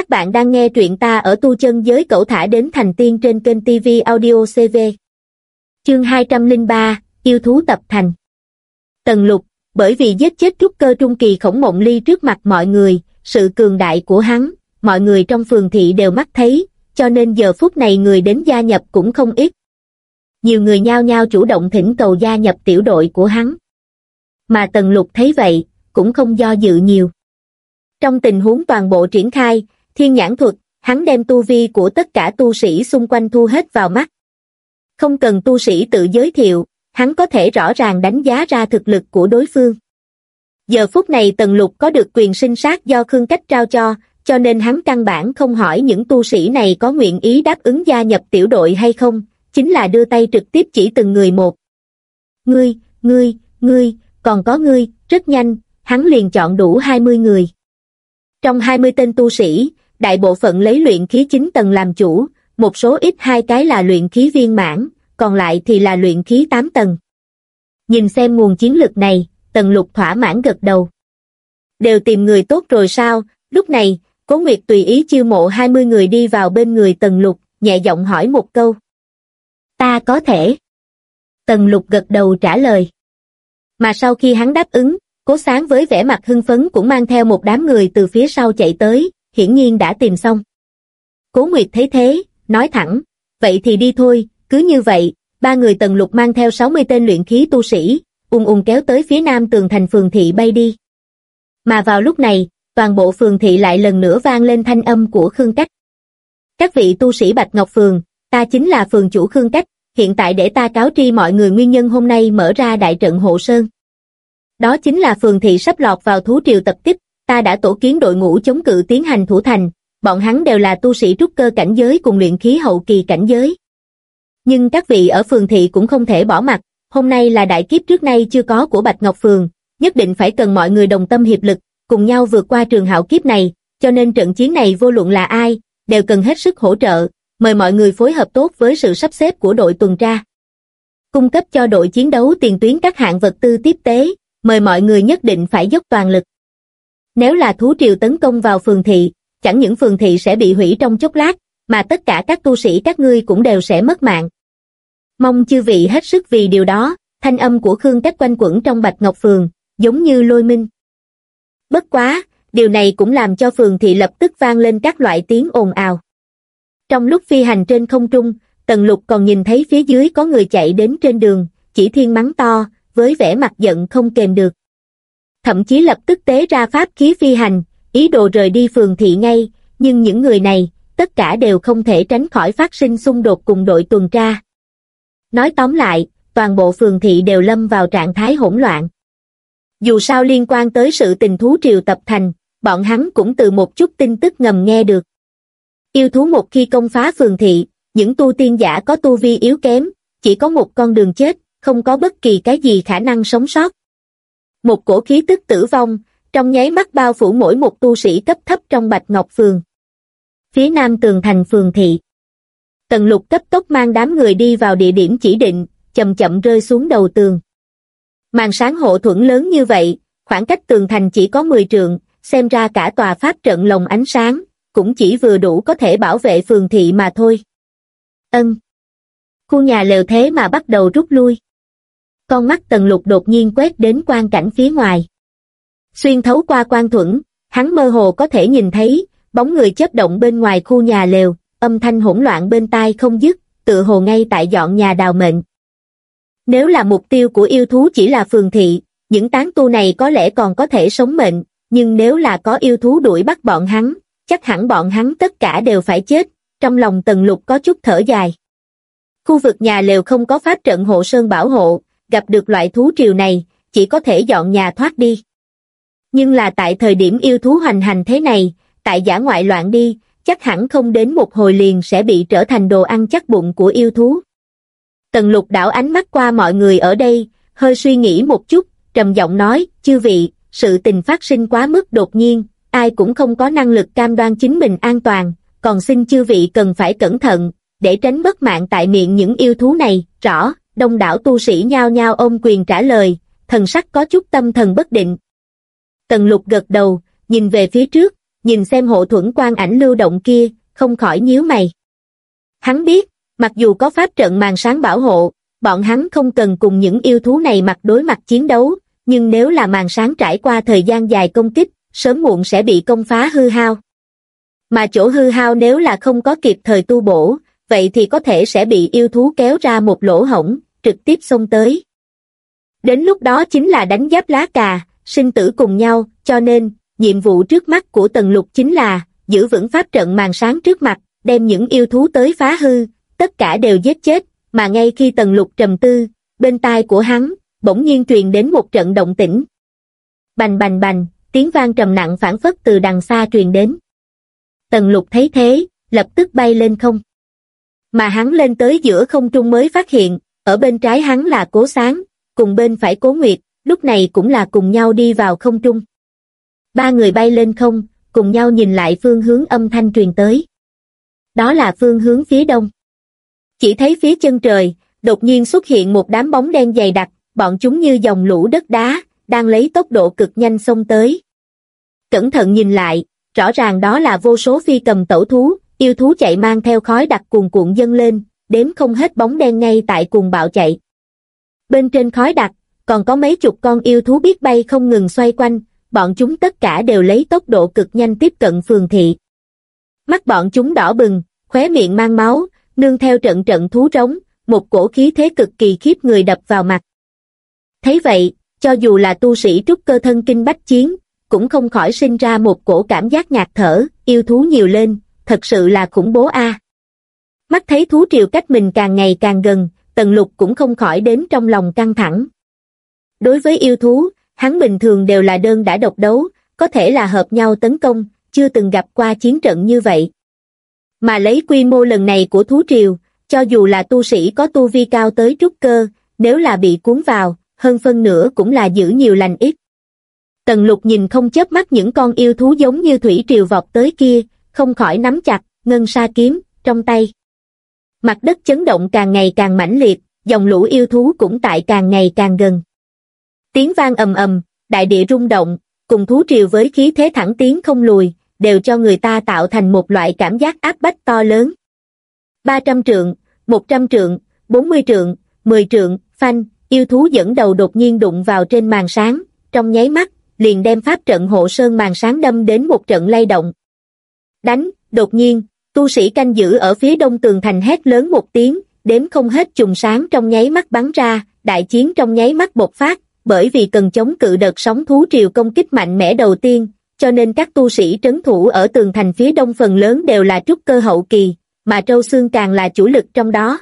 Các bạn đang nghe truyện ta ở tu chân giới cậu thả đến thành tiên trên kênh TV Audio CV. Chương 203, Yêu thú tập thành. Tần lục, bởi vì giết chết trúc cơ trung kỳ khổng mộng ly trước mặt mọi người, sự cường đại của hắn, mọi người trong phường thị đều mắt thấy, cho nên giờ phút này người đến gia nhập cũng không ít. Nhiều người nhao nhao chủ động thỉnh cầu gia nhập tiểu đội của hắn. Mà tần lục thấy vậy, cũng không do dự nhiều. Trong tình huống toàn bộ triển khai, thiên nhãn thuật, hắn đem tu vi của tất cả tu sĩ xung quanh thu hết vào mắt. Không cần tu sĩ tự giới thiệu, hắn có thể rõ ràng đánh giá ra thực lực của đối phương. Giờ phút này Tần Lục có được quyền sinh sát do Khương Cách trao cho, cho nên hắn căn bản không hỏi những tu sĩ này có nguyện ý đáp ứng gia nhập tiểu đội hay không, chính là đưa tay trực tiếp chỉ từng người một. Ngươi, ngươi, ngươi, còn có ngươi, rất nhanh, hắn liền chọn đủ 20 người. Trong 20 tên tu sĩ, đại bộ phận lấy luyện khí 9 tầng làm chủ, một số ít hai cái là luyện khí viên mãn, còn lại thì là luyện khí 8 tầng. Nhìn xem nguồn chiến lực này, tần lục thỏa mãn gật đầu. Đều tìm người tốt rồi sao, lúc này, Cố Nguyệt tùy ý chiêu mộ 20 người đi vào bên người tần lục, nhẹ giọng hỏi một câu. Ta có thể. Tần lục gật đầu trả lời. Mà sau khi hắn đáp ứng, cố sáng với vẻ mặt hưng phấn cũng mang theo một đám người từ phía sau chạy tới, hiển nhiên đã tìm xong. Cố Nguyệt thấy thế, nói thẳng, vậy thì đi thôi, cứ như vậy, ba người tần lục mang theo 60 tên luyện khí tu sĩ, ung ung kéo tới phía nam tường thành phường thị bay đi. Mà vào lúc này, toàn bộ phường thị lại lần nữa vang lên thanh âm của Khương Cách. Các vị tu sĩ Bạch Ngọc Phường, ta chính là phường chủ Khương Cách, hiện tại để ta cáo tri mọi người nguyên nhân hôm nay mở ra đại trận hộ sơn. Đó chính là phường thị sắp lọt vào thú triều tập kích, ta đã tổ kiến đội ngũ chống cự tiến hành thủ thành, bọn hắn đều là tu sĩ trúc cơ cảnh giới cùng luyện khí hậu kỳ cảnh giới. Nhưng các vị ở phường thị cũng không thể bỏ mặt, hôm nay là đại kiếp trước nay chưa có của Bạch Ngọc Phường, nhất định phải cần mọi người đồng tâm hiệp lực, cùng nhau vượt qua trường hạo kiếp này, cho nên trận chiến này vô luận là ai, đều cần hết sức hỗ trợ, mời mọi người phối hợp tốt với sự sắp xếp của đội tuần tra. Cung cấp cho đội chiến đấu tiền tuyến các hạng vật tư tiếp tế, mời mọi người nhất định phải dốc toàn lực. Nếu là thú triều tấn công vào phường thị, chẳng những phường thị sẽ bị hủy trong chốc lát, mà tất cả các tu sĩ các ngươi cũng đều sẽ mất mạng. Mong chư vị hết sức vì điều đó, thanh âm của Khương Cách quanh quẩn trong Bạch Ngọc Phường, giống như lôi minh. Bất quá, điều này cũng làm cho phường thị lập tức vang lên các loại tiếng ồn ào. Trong lúc phi hành trên không trung, Tần Lục còn nhìn thấy phía dưới có người chạy đến trên đường, chỉ thiên mắng to, với vẻ mặt giận không kềm được. Thậm chí lập tức tế ra pháp khí phi hành, ý đồ rời đi phường thị ngay, nhưng những người này, tất cả đều không thể tránh khỏi phát sinh xung đột cùng đội tuần tra. Nói tóm lại, toàn bộ phường thị đều lâm vào trạng thái hỗn loạn. Dù sao liên quan tới sự tình thú triều tập thành, bọn hắn cũng từ một chút tin tức ngầm nghe được. Yêu thú một khi công phá phường thị, những tu tiên giả có tu vi yếu kém, chỉ có một con đường chết, không có bất kỳ cái gì khả năng sống sót. Một cổ khí tức tử vong, trong nháy mắt bao phủ mỗi một tu sĩ cấp thấp trong Bạch Ngọc Phường. Phía nam tường thành phường thị. Tần lục cấp tốc mang đám người đi vào địa điểm chỉ định, chậm chậm rơi xuống đầu tường. Màn sáng hộ thuẫn lớn như vậy, khoảng cách tường thành chỉ có 10 trượng, xem ra cả tòa pháp trận lồng ánh sáng, cũng chỉ vừa đủ có thể bảo vệ phường thị mà thôi. Ân. Khu nhà lều thế mà bắt đầu rút lui. Con mắt tần lục đột nhiên quét đến quan cảnh phía ngoài. Xuyên thấu qua quan thuẫn, hắn mơ hồ có thể nhìn thấy, bóng người chớp động bên ngoài khu nhà lều, âm thanh hỗn loạn bên tai không dứt, tự hồ ngay tại dọn nhà đào mệnh. Nếu là mục tiêu của yêu thú chỉ là phường thị, những tán tu này có lẽ còn có thể sống mệnh, nhưng nếu là có yêu thú đuổi bắt bọn hắn, chắc hẳn bọn hắn tất cả đều phải chết, trong lòng tần lục có chút thở dài. Khu vực nhà lều không có pháp trận hộ sơn bảo hộ, gặp được loại thú triều này, chỉ có thể dọn nhà thoát đi. Nhưng là tại thời điểm yêu thú hoành hành thế này, tại giả ngoại loạn đi, chắc hẳn không đến một hồi liền sẽ bị trở thành đồ ăn chắc bụng của yêu thú. Tần lục đảo ánh mắt qua mọi người ở đây, hơi suy nghĩ một chút, trầm giọng nói, chư vị, sự tình phát sinh quá mức đột nhiên, ai cũng không có năng lực cam đoan chính mình an toàn, còn xin chư vị cần phải cẩn thận, để tránh bất mạng tại miệng những yêu thú này, rõ, đông đảo tu sĩ nhao nhao ôm quyền trả lời, thần sắc có chút tâm thần bất định. Tần lục gật đầu, nhìn về phía trước, nhìn xem hộ thuẫn quan ảnh lưu động kia, không khỏi nhíu mày. Hắn biết, mặc dù có pháp trận màn sáng bảo hộ, bọn hắn không cần cùng những yêu thú này mặt đối mặt chiến đấu, nhưng nếu là màn sáng trải qua thời gian dài công kích, sớm muộn sẽ bị công phá hư hao. Mà chỗ hư hao nếu là không có kịp thời tu bổ, vậy thì có thể sẽ bị yêu thú kéo ra một lỗ hổng, trực tiếp xông tới. Đến lúc đó chính là đánh giáp lá cà, sinh tử cùng nhau, cho nên, nhiệm vụ trước mắt của tần lục chính là, giữ vững pháp trận màn sáng trước mặt, đem những yêu thú tới phá hư, tất cả đều giết chết, mà ngay khi tần lục trầm tư, bên tai của hắn, bỗng nhiên truyền đến một trận động tĩnh. Bành bành bành, tiếng vang trầm nặng phản phất từ đằng xa truyền đến. Tần lục thấy thế, lập tức bay lên không. Mà hắn lên tới giữa không trung mới phát hiện, ở bên trái hắn là cố sáng, cùng bên phải cố nguyệt, lúc này cũng là cùng nhau đi vào không trung. Ba người bay lên không, cùng nhau nhìn lại phương hướng âm thanh truyền tới. Đó là phương hướng phía đông. Chỉ thấy phía chân trời, đột nhiên xuất hiện một đám bóng đen dày đặc, bọn chúng như dòng lũ đất đá, đang lấy tốc độ cực nhanh xông tới. Cẩn thận nhìn lại, rõ ràng đó là vô số phi cầm tẩu thú, yêu thú chạy mang theo khói đặc cuồn cuộn dâng lên, đếm không hết bóng đen ngay tại cuồng bạo chạy. Bên trên khói đặc, còn có mấy chục con yêu thú biết bay không ngừng xoay quanh, bọn chúng tất cả đều lấy tốc độ cực nhanh tiếp cận phường thị. Mắt bọn chúng đỏ bừng, khóe miệng mang máu, nương theo trận trận thú trống, một cổ khí thế cực kỳ khiếp người đập vào mặt. Thấy vậy, cho dù là tu sĩ trúc cơ thân kinh bách chiến, cũng không khỏi sinh ra một cổ cảm giác ngạt thở, yêu thú nhiều lên, thật sự là khủng bố a. Mắt thấy thú triều cách mình càng ngày càng gần, tần lục cũng không khỏi đến trong lòng căng thẳng. Đối với yêu thú, hắn bình thường đều là đơn đã độc đấu, có thể là hợp nhau tấn công, chưa từng gặp qua chiến trận như vậy. Mà lấy quy mô lần này của thú triều, cho dù là tu sĩ có tu vi cao tới trúc cơ, nếu là bị cuốn vào, hơn phân nửa cũng là giữ nhiều lành ít. Tần lục nhìn không chớp mắt những con yêu thú giống như thủy triều vọt tới kia, không khỏi nắm chặt, ngân sa kiếm, trong tay. Mặt đất chấn động càng ngày càng mãnh liệt, dòng lũ yêu thú cũng tại càng ngày càng gần. Tiếng vang ầm ầm, đại địa rung động, cùng thú triều với khí thế thẳng tiến không lùi, đều cho người ta tạo thành một loại cảm giác áp bách to lớn. 300 trượng, 100 trượng, 40 trượng, 10 trượng, phanh, yêu thú dẫn đầu đột nhiên đụng vào trên màn sáng, trong nháy mắt, liền đem pháp trận hộ sơn màn sáng đâm đến một trận lay động. Đánh, đột nhiên, tu sĩ canh giữ ở phía đông tường thành hét lớn một tiếng, đếm không hết chùm sáng trong nháy mắt bắn ra, đại chiến trong nháy mắt bộc phát, bởi vì cần chống cự đợt sóng thú triều công kích mạnh mẽ đầu tiên, cho nên các tu sĩ trấn thủ ở tường thành phía đông phần lớn đều là trúc cơ hậu kỳ, mà Trâu Xương càng là chủ lực trong đó.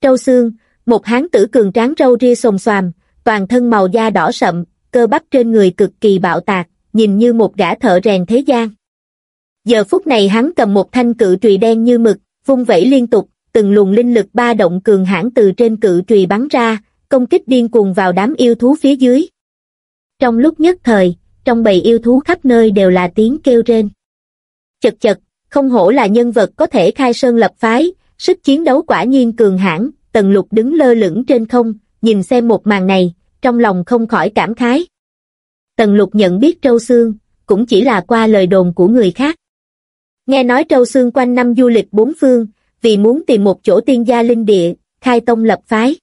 Trâu Xương, một hán tử cường tráng râu ria xồm xoàm, toàn thân màu da đỏ sậm, cơ bắp trên người cực kỳ bạo tạc, nhìn như một gã thợ rèn thế gian. Giờ phút này hắn cầm một thanh cự trùy đen như mực, vung vẩy liên tục, từng luồng linh lực ba động cường hãn từ trên cự trùy bắn ra, công kích điên cuồng vào đám yêu thú phía dưới. Trong lúc nhất thời, trong bầy yêu thú khắp nơi đều là tiếng kêu rên. Chật chật, không hổ là nhân vật có thể khai sơn lập phái, sức chiến đấu quả nhiên cường hãn, tần lục đứng lơ lửng trên không, nhìn xem một màn này, trong lòng không khỏi cảm khái. Tần lục nhận biết Trâu Xương, cũng chỉ là qua lời đồn của người khác. Nghe nói Trâu Xương quanh năm du lịch bốn phương, vì muốn tìm một chỗ tiên gia linh địa, khai tông lập phái.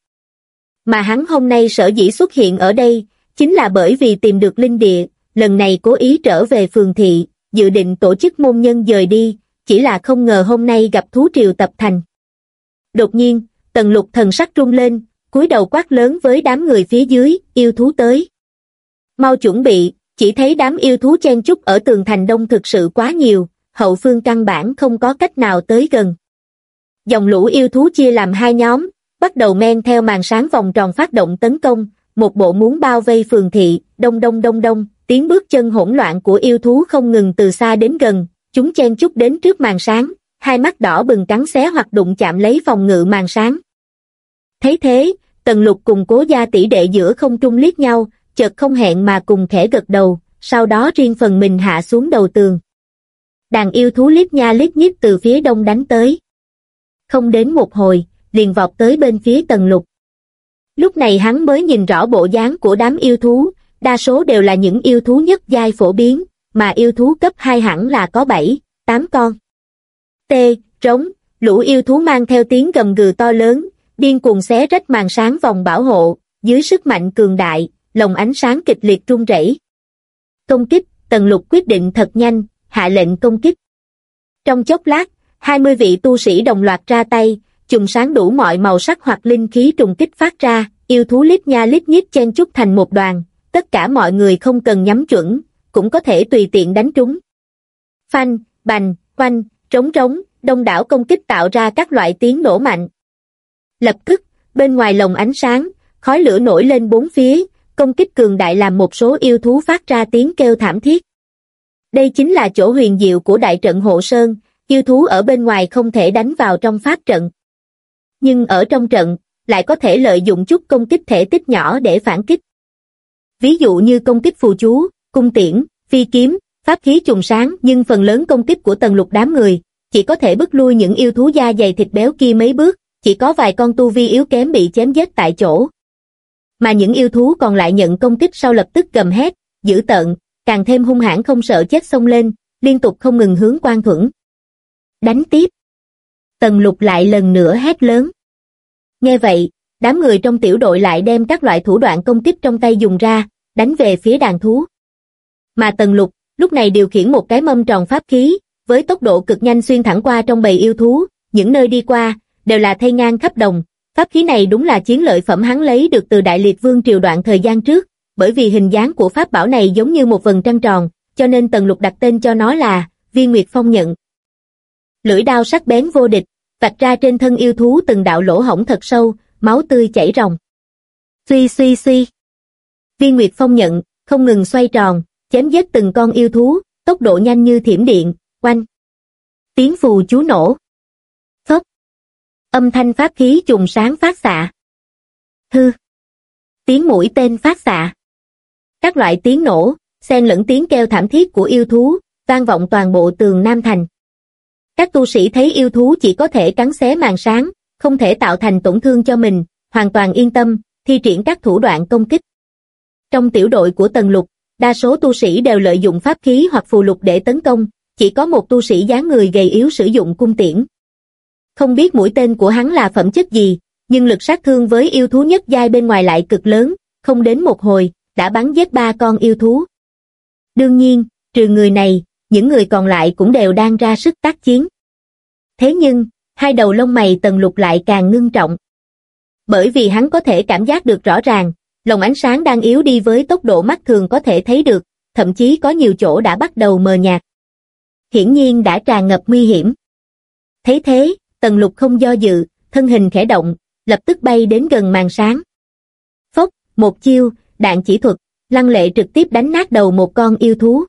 Mà hắn hôm nay sở dĩ xuất hiện ở đây, chính là bởi vì tìm được linh địa, lần này cố ý trở về phường thị, dự định tổ chức môn nhân dời đi, chỉ là không ngờ hôm nay gặp thú triều tập thành. Đột nhiên, tần lục thần sắc rung lên, cúi đầu quát lớn với đám người phía dưới, yêu thú tới. Mau chuẩn bị, chỉ thấy đám yêu thú chen chúc ở tường thành đông thực sự quá nhiều, hậu phương căn bản không có cách nào tới gần. Dòng lũ yêu thú chia làm hai nhóm, bắt đầu men theo màn sáng vòng tròn phát động tấn công, một bộ muốn bao vây phường thị, đông đông đông đông, tiếng bước chân hỗn loạn của yêu thú không ngừng từ xa đến gần, chúng chen chúc đến trước màn sáng, hai mắt đỏ bừng cắn xé hoặc đụng chạm lấy phòng ngự màn sáng. Thấy thế, tần lục cùng cố gia tỷ đệ giữa không trung liếc nhau, chợt không hẹn mà cùng khẽ gật đầu, sau đó riêng phần mình hạ xuống đầu tường. Đàn yêu thú liếc nha liếc nhíp từ phía đông đánh tới. Không đến một hồi, liền vọt tới bên phía tần lục. Lúc này hắn mới nhìn rõ bộ dáng của đám yêu thú, đa số đều là những yêu thú nhất giai phổ biến, mà yêu thú cấp 2 hẳn là có 7, 8 con. T, trống, lũ yêu thú mang theo tiếng gầm gừ to lớn, điên cuồng xé rách màn sáng vòng bảo hộ, dưới sức mạnh cường đại, lồng ánh sáng kịch liệt rung rẩy. Công kích, Tần Lục quyết định thật nhanh, hạ lệnh công kích. Trong chốc lát, 20 vị tu sĩ đồng loạt ra tay, chùm sáng đủ mọi màu sắc hoặc linh khí trùng kích phát ra, yêu thú lít nha lít nhít chen chúc thành một đoàn, tất cả mọi người không cần nhắm chuẩn, cũng có thể tùy tiện đánh trúng. Phanh, bành, quanh, trống trống, đông đảo công kích tạo ra các loại tiếng nổ mạnh. Lập tức, bên ngoài lồng ánh sáng, khói lửa nổi lên bốn phía, công kích cường đại làm một số yêu thú phát ra tiếng kêu thảm thiết. Đây chính là chỗ huyền diệu của đại trận hộ sơn, yêu thú ở bên ngoài không thể đánh vào trong pháp trận. Nhưng ở trong trận, lại có thể lợi dụng chút công kích thể tích nhỏ để phản kích. Ví dụ như công kích phù chú, cung tiễn, phi kiếm, pháp khí trùng sáng nhưng phần lớn công kích của tầng lục đám người, chỉ có thể bức lui những yêu thú da dày thịt béo kia mấy bước, chỉ có vài con tu vi yếu kém bị chém giết tại chỗ. Mà những yêu thú còn lại nhận công kích sau lập tức gầm hét, dữ tợn, càng thêm hung hãn không sợ chết xông lên, liên tục không ngừng hướng quan thuẫn. Đánh tiếp. Tần lục lại lần nữa hét lớn. Nghe vậy, đám người trong tiểu đội lại đem các loại thủ đoạn công kích trong tay dùng ra, đánh về phía đàn thú. Mà tần lục, lúc này điều khiển một cái mâm tròn pháp khí, với tốc độ cực nhanh xuyên thẳng qua trong bầy yêu thú, những nơi đi qua, đều là thay ngang khắp đồng. Pháp khí này đúng là chiến lợi phẩm hắn lấy được từ Đại Liệt Vương triều đoạn thời gian trước, bởi vì hình dáng của pháp bảo này giống như một vần trăng tròn, cho nên Tần Lục đặt tên cho nó là Viên Nguyệt Phong Nhận. Lưỡi đao sắc bén vô địch, vạch ra trên thân yêu thú từng đạo lỗ hổng thật sâu, máu tươi chảy ròng. Suy suy suy. Viên Nguyệt Phong Nhận, không ngừng xoay tròn, chém giết từng con yêu thú, tốc độ nhanh như thiểm điện, quanh. Tiếng phù chú nổ. Phốc. Âm thanh pháp khí trùng sáng phát xạ. Hư. Tiếng mũi tên phát xạ. Các loại tiếng nổ, xen lẫn tiếng kêu thảm thiết của yêu thú, vang vọng toàn bộ tường Nam Thành. Các tu sĩ thấy yêu thú chỉ có thể cắn xé màn sáng, không thể tạo thành tổn thương cho mình, hoàn toàn yên tâm, thi triển các thủ đoạn công kích. Trong tiểu đội của Tần Lục, đa số tu sĩ đều lợi dụng pháp khí hoặc phù lục để tấn công, chỉ có một tu sĩ dáng người gầy yếu sử dụng cung tiễn. Không biết mũi tên của hắn là phẩm chất gì, nhưng lực sát thương với yêu thú nhất giai bên ngoài lại cực lớn, không đến một hồi, đã bắn giết ba con yêu thú. Đương nhiên, trừ người này, những người còn lại cũng đều đang ra sức tác chiến. Thế nhưng, hai đầu lông mày tần lục lại càng ngưng trọng. Bởi vì hắn có thể cảm giác được rõ ràng, lồng ánh sáng đang yếu đi với tốc độ mắt thường có thể thấy được, thậm chí có nhiều chỗ đã bắt đầu mờ nhạt. Hiển nhiên đã tràn ngập nguy hiểm. Thấy thế, tần lục không do dự, thân hình khẽ động, lập tức bay đến gần màn sáng. Phốc, một chiêu, đạn chỉ thuật, lăng lệ trực tiếp đánh nát đầu một con yêu thú.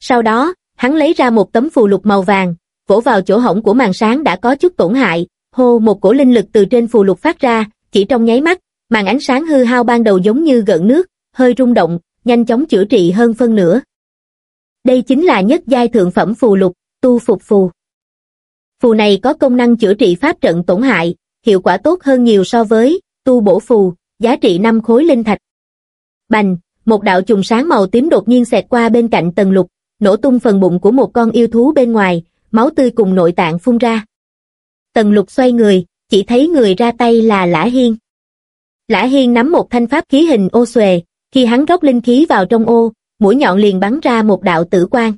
Sau đó, hắn lấy ra một tấm phù lục màu vàng, vỗ vào chỗ hổng của màn sáng đã có chút tổn hại, hô một cổ linh lực từ trên phù lục phát ra, chỉ trong nháy mắt, màn ánh sáng hư hao ban đầu giống như gợn nước, hơi rung động, nhanh chóng chữa trị hơn phân nửa. Đây chính là nhất giai thượng phẩm phù lục, tu phục phù. Phù này có công năng chữa trị pháp trận tổn hại, hiệu quả tốt hơn nhiều so với tu bổ phù, giá trị 5 khối linh thạch. Bành, một đạo trùng sáng màu tím đột nhiên xẹt qua bên cạnh tầng lục, nổ tung phần bụng của một con yêu thú bên ngoài, máu tươi cùng nội tạng phun ra. Tần lục xoay người, chỉ thấy người ra tay là Lã Hiên. Lã Hiên nắm một thanh pháp khí hình ô xuề, khi hắn rót linh khí vào trong ô, mũi nhọn liền bắn ra một đạo tử quang.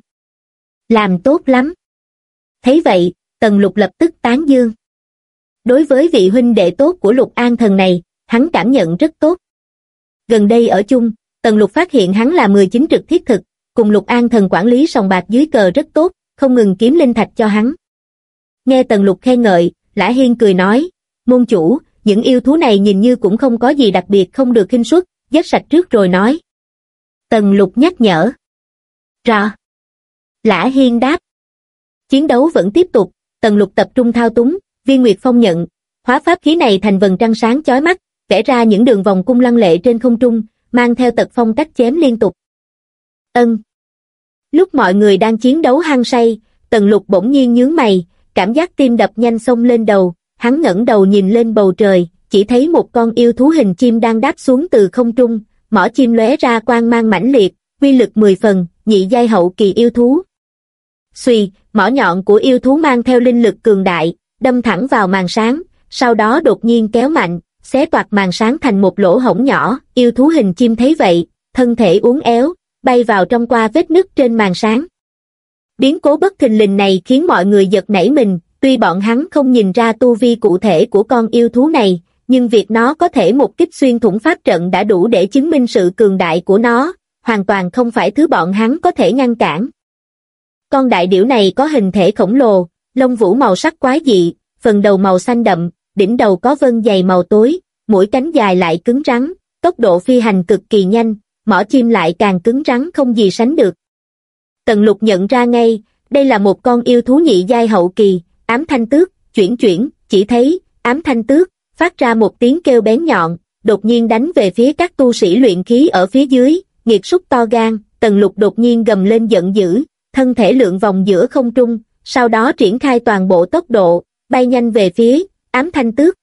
Làm tốt lắm. Thấy vậy, Tần Lục lập tức tán dương. Đối với vị huynh đệ tốt của Lục An Thần này, hắn cảm nhận rất tốt. Gần đây ở chung, Tần Lục phát hiện hắn là 19 trực thiết thực, cùng Lục An Thần quản lý sòng bạc dưới cờ rất tốt, không ngừng kiếm linh thạch cho hắn. Nghe Tần Lục khen ngợi, Lã Hiên cười nói, môn chủ, những yêu thú này nhìn như cũng không có gì đặc biệt không được kinh suất, giết sạch trước rồi nói. Tần Lục nhắc nhở. Rõ. Lã Hiên đáp. Chiến đấu vẫn tiếp tục, Tần Lục tập trung thao túng, viên nguyệt phong nhận, hóa pháp khí này thành vần trăng sáng chói mắt, vẽ ra những đường vòng cung lăng lệ trên không trung, mang theo tật phong cách chém liên tục. Ân. Lúc mọi người đang chiến đấu hăng say, Tần Lục bỗng nhiên nhướng mày, cảm giác tim đập nhanh xông lên đầu, hắn ngẩng đầu nhìn lên bầu trời, chỉ thấy một con yêu thú hình chim đang đáp xuống từ không trung, mỏ chim lóe ra quang mang mãnh liệt, quy lực 10 phần, nhị giai hậu kỳ yêu thú. Xuy, mỏ nhọn của yêu thú mang theo linh lực cường đại, đâm thẳng vào màn sáng, sau đó đột nhiên kéo mạnh, xé toạc màn sáng thành một lỗ hổng nhỏ, yêu thú hình chim thấy vậy, thân thể uốn éo, bay vào trong qua vết nứt trên màn sáng. Biến cố bất thình lình này khiến mọi người giật nảy mình, tuy bọn hắn không nhìn ra tu vi cụ thể của con yêu thú này, nhưng việc nó có thể một kích xuyên thủng pháp trận đã đủ để chứng minh sự cường đại của nó, hoàn toàn không phải thứ bọn hắn có thể ngăn cản. Con đại điểu này có hình thể khổng lồ, lông vũ màu sắc quái dị, phần đầu màu xanh đậm, đỉnh đầu có vân dày màu tối, mũi cánh dài lại cứng rắn, tốc độ phi hành cực kỳ nhanh, mỏ chim lại càng cứng rắn không gì sánh được. Tần lục nhận ra ngay, đây là một con yêu thú nhị giai hậu kỳ, ám thanh tước, chuyển chuyển, chỉ thấy, ám thanh tước, phát ra một tiếng kêu bén nhọn, đột nhiên đánh về phía các tu sĩ luyện khí ở phía dưới, nghiệt súc to gan, tần lục đột nhiên gầm lên giận dữ, thân thể lượn vòng giữa không trung, sau đó triển khai toàn bộ tốc độ, bay nhanh về phía, ám thanh tước.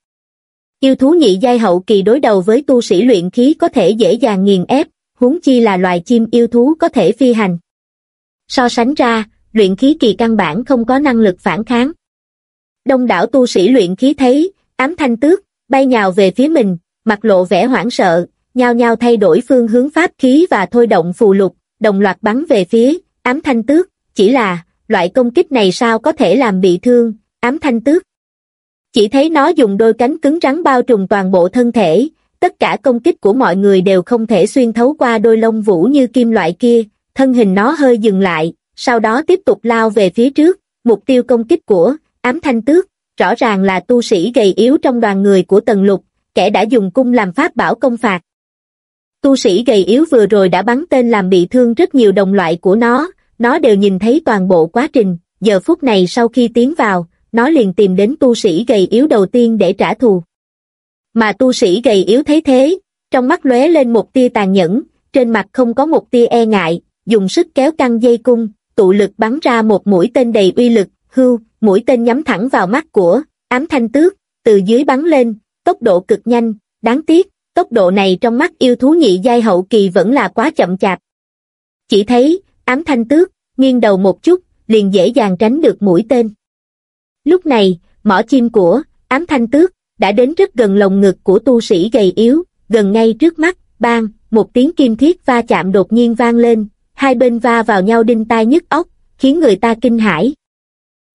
Yêu thú nhị giai hậu kỳ đối đầu với tu sĩ luyện khí có thể dễ dàng nghiền ép, huống chi là loài chim yêu thú có thể phi hành. So sánh ra, luyện khí kỳ căn bản không có năng lực phản kháng. Đông đảo tu sĩ luyện khí thấy, ám thanh tước, bay nhào về phía mình, mặt lộ vẻ hoảng sợ, nhao nhao thay đổi phương hướng pháp khí và thôi động phù lục, đồng loạt bắn về phía, ám thanh tước, chỉ là, loại công kích này sao có thể làm bị thương, ám thanh tước. Chỉ thấy nó dùng đôi cánh cứng rắn bao trùm toàn bộ thân thể, tất cả công kích của mọi người đều không thể xuyên thấu qua đôi lông vũ như kim loại kia, thân hình nó hơi dừng lại, sau đó tiếp tục lao về phía trước, mục tiêu công kích của ám thanh tước, rõ ràng là tu sĩ gầy yếu trong đoàn người của Tần Lục, kẻ đã dùng cung làm pháp bảo công phạt. Tu sĩ gầy yếu vừa rồi đã bắn tên làm bị thương rất nhiều đồng loại của nó, nó đều nhìn thấy toàn bộ quá trình, giờ phút này sau khi tiến vào, nó liền tìm đến tu sĩ gầy yếu đầu tiên để trả thù. Mà tu sĩ gầy yếu thấy thế, trong mắt lóe lên một tia tàn nhẫn, trên mặt không có một tia e ngại, dùng sức kéo căng dây cung, tụ lực bắn ra một mũi tên đầy uy lực, hưu, mũi tên nhắm thẳng vào mắt của ám thanh tước, từ dưới bắn lên, tốc độ cực nhanh, đáng tiếc, tốc độ này trong mắt yêu thú nhị giai hậu kỳ vẫn là quá chậm chạp. Chỉ thấy, ám thanh tước, nghiêng đầu một chút, liền dễ dàng tránh được mũi tên. Lúc này, mỏ chim của ám thanh tước đã đến rất gần lồng ngực của tu sĩ gầy yếu, gần ngay trước mắt, bang, một tiếng kim thiết va chạm đột nhiên vang lên, hai bên va vào nhau đinh tai nhức óc, khiến người ta kinh hãi.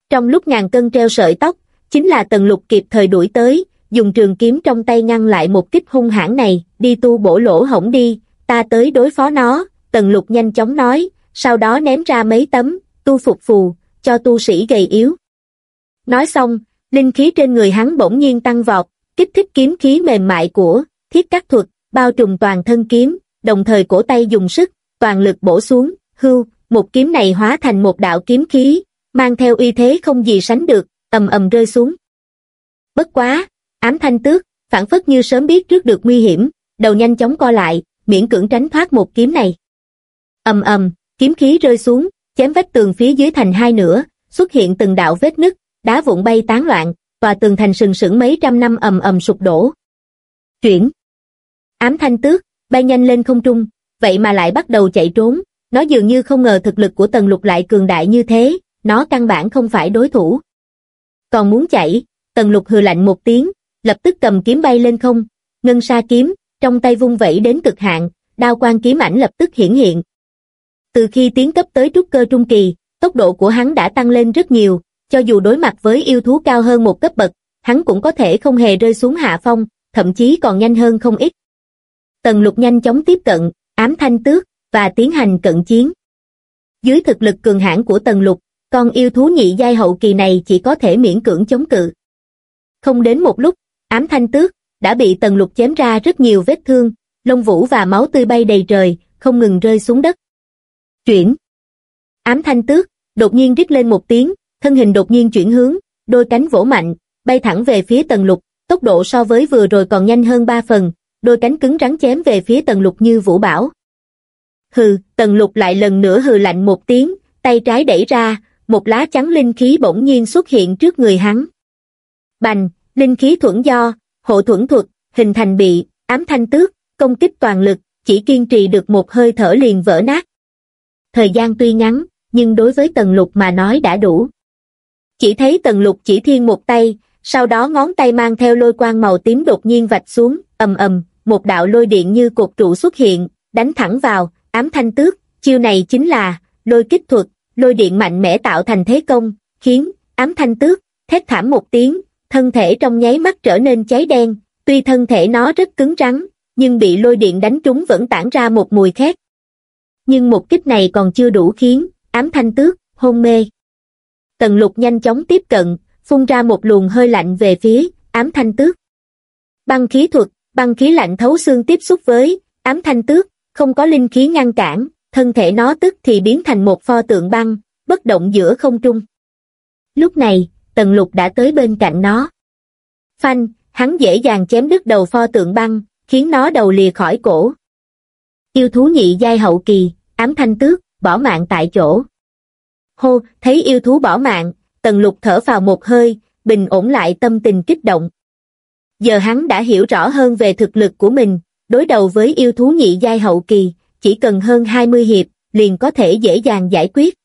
Trong lúc ngàn cân treo sợi tóc, chính là tần lục kịp thời đuổi tới, dùng trường kiếm trong tay ngăn lại một kích hung hãn này, đi tu bổ lỗ hổng đi, ta tới đối phó nó, tần lục nhanh chóng nói, sau đó ném ra mấy tấm, tu phục phù, cho tu sĩ gầy yếu. Nói xong, linh khí trên người hắn bỗng nhiên tăng vọt, kích thích kiếm khí mềm mại của thiết cắt thuật, bao trùm toàn thân kiếm, đồng thời cổ tay dùng sức, toàn lực bổ xuống, hưu, một kiếm này hóa thành một đạo kiếm khí, mang theo uy thế không gì sánh được, ầm ầm rơi xuống. Bất quá, ám thanh tước, phản phất như sớm biết trước được nguy hiểm, đầu nhanh chóng co lại, miễn cưỡng tránh thoát một kiếm này. ầm ầm, kiếm khí rơi xuống, chém vách tường phía dưới thành hai nửa, xuất hiện từng đạo vết nứt, đá vụn bay tán loạn, tòa tường thành sừng sững mấy trăm năm ầm ầm sụp đổ. Chuyển. Ám thanh tước, bay nhanh lên không trung, vậy mà lại bắt đầu chạy trốn, nó dường như không ngờ thực lực của tần lục lại cường đại như thế, nó căn bản không phải đối thủ. Còn muốn chạy, tần lục hừ lạnh một tiếng, lập tức cầm kiếm bay lên không, ngân sa kiếm, trong tay vung vẩy đến cực hạn, đao quang kiếm ảnh lập tức hiển hiện. Từ khi tiến cấp tới trúc cơ trung kỳ, tốc độ của hắn đã tăng lên rất nhiều, cho dù đối mặt với yêu thú cao hơn một cấp bậc, hắn cũng có thể không hề rơi xuống hạ phong, thậm chí còn nhanh hơn không ít. Tần lục nhanh chóng tiếp cận, ám thanh tước, và tiến hành cận chiến. Dưới thực lực cường hãn của tần lục, con yêu thú nhị giai hậu kỳ này chỉ có thể miễn cưỡng chống cự. Không đến một lúc, ám thanh tước, đã bị tần lục chém ra rất nhiều vết thương, lông vũ và máu tươi bay đầy trời, không ngừng rơi xuống đất. Chuyển. Ám thanh tước, đột nhiên rít lên một tiếng, thân hình đột nhiên chuyển hướng, đôi cánh vỗ mạnh, bay thẳng về phía tần lục, tốc độ so với vừa rồi còn nhanh hơn ba phần, đôi cánh cứng rắn chém về phía tần lục như vũ bảo. Hừ, tần lục lại lần nữa hừ lạnh một tiếng, tay trái đẩy ra, một lá chắn linh khí bỗng nhiên xuất hiện trước người hắn. Bành, linh khí thuẫn do, hộ thuẫn thuật, hình thành bị, ám thanh tước, công kích toàn lực, chỉ kiên trì được một hơi thở liền vỡ nát. thời gian tuy ngắn, nhưng đối với tần lục mà nói đã đủ. Chỉ thấy tần lục chỉ thiên một tay, sau đó ngón tay mang theo lôi quang màu tím đột nhiên vạch xuống, ầm ầm, một đạo lôi điện như cột trụ xuất hiện, đánh thẳng vào, ám thanh tước, chiêu này chính là, lôi kích thuật, lôi điện mạnh mẽ tạo thành thế công, khiến, ám thanh tước, thét thảm một tiếng, thân thể trong nháy mắt trở nên cháy đen, tuy thân thể nó rất cứng rắn, nhưng bị lôi điện đánh trúng vẫn tản ra một mùi khét. Nhưng một kích này còn chưa đủ khiến, ám thanh tước, hôn mê. Tần lục nhanh chóng tiếp cận, phun ra một luồng hơi lạnh về phía, ám thanh tước. Băng khí thuật, băng khí lạnh thấu xương tiếp xúc với, ám thanh tước, không có linh khí ngăn cản, thân thể nó tức thì biến thành một pho tượng băng, bất động giữa không trung. Lúc này, tần lục đã tới bên cạnh nó. Phanh, hắn dễ dàng chém đứt đầu pho tượng băng, khiến nó đầu lìa khỏi cổ. Yêu thú nhị giai hậu kỳ, ám thanh tước, bỏ mạng tại chỗ. Hô, thấy yêu thú bỏ mạng, tần lục thở vào một hơi, bình ổn lại tâm tình kích động. Giờ hắn đã hiểu rõ hơn về thực lực của mình, đối đầu với yêu thú nhị giai hậu kỳ, chỉ cần hơn 20 hiệp, liền có thể dễ dàng giải quyết.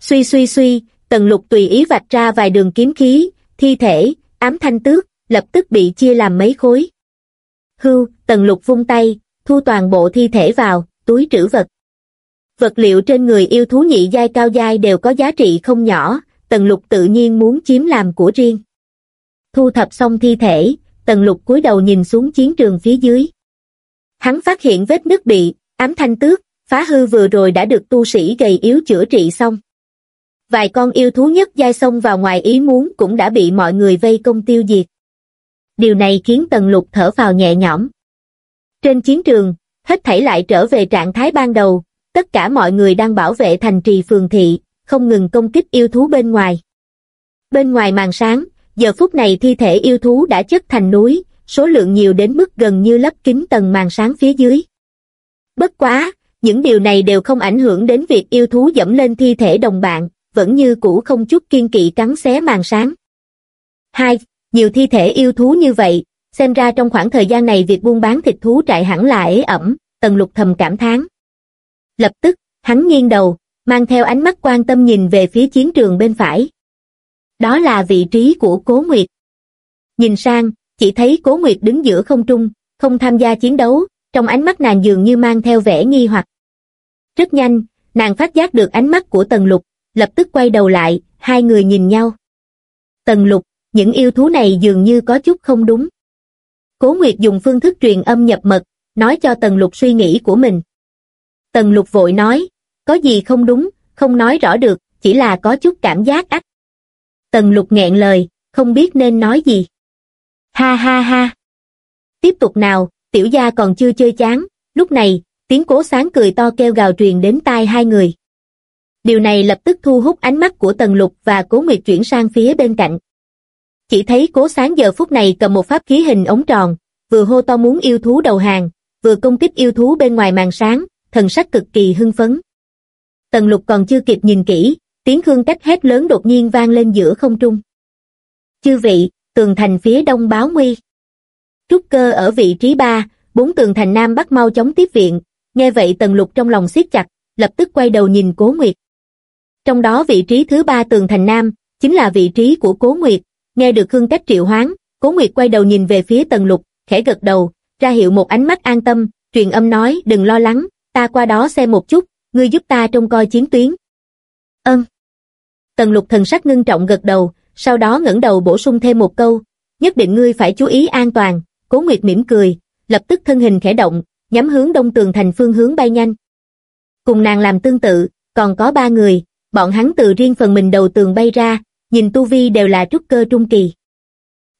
Suy suy suy, tần lục tùy ý vạch ra vài đường kiếm khí, thi thể, ám thanh tước, lập tức bị chia làm mấy khối. Hưu, tần lục vung tay, thu toàn bộ thi thể vào, túi trữ vật. Vật liệu trên người yêu thú nhị giai cao giai đều có giá trị không nhỏ, tần lục tự nhiên muốn chiếm làm của riêng. Thu thập xong thi thể, tần lục cúi đầu nhìn xuống chiến trường phía dưới. Hắn phát hiện vết nứt bị, ám thanh tước, phá hư vừa rồi đã được tu sĩ gầy yếu chữa trị xong. Vài con yêu thú nhất giai xông vào ngoài ý muốn cũng đã bị mọi người vây công tiêu diệt. Điều này khiến tần lục thở vào nhẹ nhõm. Trên chiến trường, hết thảy lại trở về trạng thái ban đầu, tất cả mọi người đang bảo vệ thành trì phường thị, không ngừng công kích yêu thú bên ngoài. Bên ngoài màn sáng, giờ phút này thi thể yêu thú đã chất thành núi, số lượng nhiều đến mức gần như lấp kín tầng màn sáng phía dưới. Bất quá, những điều này đều không ảnh hưởng đến việc yêu thú dẫm lên thi thể đồng bạn, vẫn như cũ không chút kiên kỵ cắn xé màn sáng. Hai, nhiều thi thể yêu thú như vậy, xem ra trong khoảng thời gian này việc buôn bán thịt thú trại hẳn là ế ẩm, tần lục thầm cảm thán. Lập tức, hắn nghiêng đầu, mang theo ánh mắt quan tâm nhìn về phía chiến trường bên phải. Đó là vị trí của Cố Nguyệt. Nhìn sang, chỉ thấy Cố Nguyệt đứng giữa không trung, không tham gia chiến đấu, trong ánh mắt nàng dường như mang theo vẻ nghi hoặc. Rất nhanh, nàng phát giác được ánh mắt của Tần Lục, lập tức quay đầu lại, hai người nhìn nhau. Tần Lục, những yêu thú này dường như có chút không đúng. Cố Nguyệt dùng phương thức truyền âm nhập mật, nói cho Tần Lục suy nghĩ của mình. Tần Lục vội nói, có gì không đúng, không nói rõ được, chỉ là có chút cảm giác ách. Tần Lục nghẹn lời, không biết nên nói gì. Ha ha ha. Tiếp tục nào, tiểu gia còn chưa chơi chán, lúc này, tiếng cố sáng cười to kêu gào truyền đến tai hai người. Điều này lập tức thu hút ánh mắt của Tần Lục và Cố Nguyệt chuyển sang phía bên cạnh. Chỉ thấy cố sáng giờ phút này cầm một pháp khí hình ống tròn, vừa hô to muốn yêu thú đầu hàng, vừa công kích yêu thú bên ngoài màn sáng, thần sắc cực kỳ hưng phấn. Tần lục còn chưa kịp nhìn kỹ, tiếng khương cách hét lớn đột nhiên vang lên giữa không trung. Chư vị, tường thành phía đông báo nguy. Trúc cơ ở vị trí ba, bốn tường thành nam bắc mau chống tiếp viện, nghe vậy tần lục trong lòng siết chặt, lập tức quay đầu nhìn cố nguyệt. Trong đó vị trí thứ ba tường thành nam, chính là vị trí của cố nguyệt, nghe được khương cách triệu hoán, cố nguyệt quay đầu nhìn về phía tần lục, khẽ gật đầu, ra hiệu một ánh mắt an tâm, truyền âm nói đừng lo lắng, ta qua đó xem một chút, ngươi giúp ta trông coi chiến tuyến. Ân. Tần lục thần sắc ngưng trọng gật đầu, sau đó ngẩng đầu bổ sung thêm một câu, nhất định ngươi phải chú ý an toàn, cố nguyệt mỉm cười, lập tức thân hình khẽ động, nhắm hướng đông tường thành phương hướng bay nhanh. Cùng nàng làm tương tự, còn có ba người, bọn hắn từ riêng phần mình đầu tường bay ra, nhìn tu vi đều là trúc cơ trung kỳ.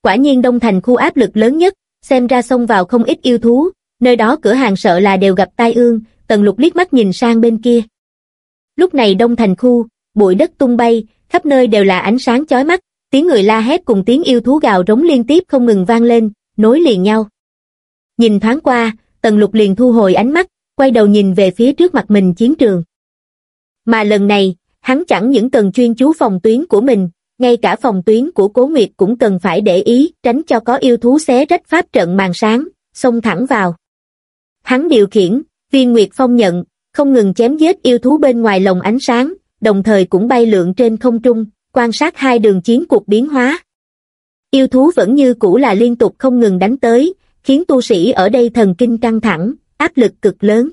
Quả nhiên đông thành khu áp lực lớn nhất, xem ra xông vào không ít yêu thú, nơi đó cửa hàng sợ là đều gặp tai ương, tần lục liếc mắt nhìn sang bên kia. Lúc này đông thành khu, bụi đất tung bay, khắp nơi đều là ánh sáng chói mắt, tiếng người la hét cùng tiếng yêu thú gào rống liên tiếp không ngừng vang lên, nối liền nhau. Nhìn thoáng qua, tần lục liền thu hồi ánh mắt, quay đầu nhìn về phía trước mặt mình chiến trường. Mà lần này, hắn chẳng những cần chuyên chú phòng tuyến của mình, ngay cả phòng tuyến của Cố Nguyệt cũng cần phải để ý, tránh cho có yêu thú xé rách pháp trận màn sáng, xông thẳng vào. Hắn điều khiển, viên Nguyệt Phong nhận, không ngừng chém giết yêu thú bên ngoài lồng ánh sáng, đồng thời cũng bay lượn trên không trung, quan sát hai đường chiến cuộc biến hóa. Yêu thú vẫn như cũ là liên tục không ngừng đánh tới, khiến tu sĩ ở đây thần kinh căng thẳng, áp lực cực lớn.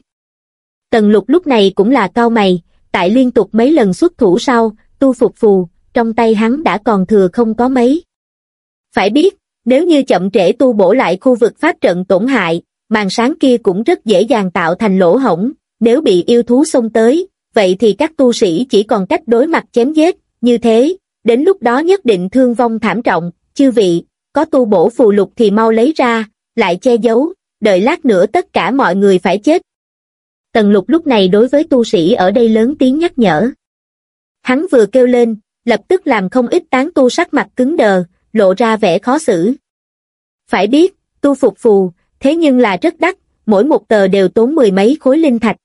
Tần lục lúc này cũng là cao mày, tại liên tục mấy lần xuất thủ sau, tu phục phù, trong tay hắn đã còn thừa không có mấy. Phải biết, nếu như chậm trễ tu bổ lại khu vực pháp trận tổn hại, màn sáng kia cũng rất dễ dàng tạo thành lỗ hổng, nếu bị yêu thú xông tới, vậy thì các tu sĩ chỉ còn cách đối mặt chém giết, như thế, đến lúc đó nhất định thương vong thảm trọng, chư vị, có tu bổ phù lục thì mau lấy ra, lại che giấu, đợi lát nữa tất cả mọi người phải chết. Tần lục lúc này đối với tu sĩ ở đây lớn tiếng nhắc nhở. Hắn vừa kêu lên, lập tức làm không ít tán tu sắc mặt cứng đờ, lộ ra vẻ khó xử. Phải biết, tu phục phù, thế nhưng là rất đắt, mỗi một tờ đều tốn mười mấy khối linh thạch.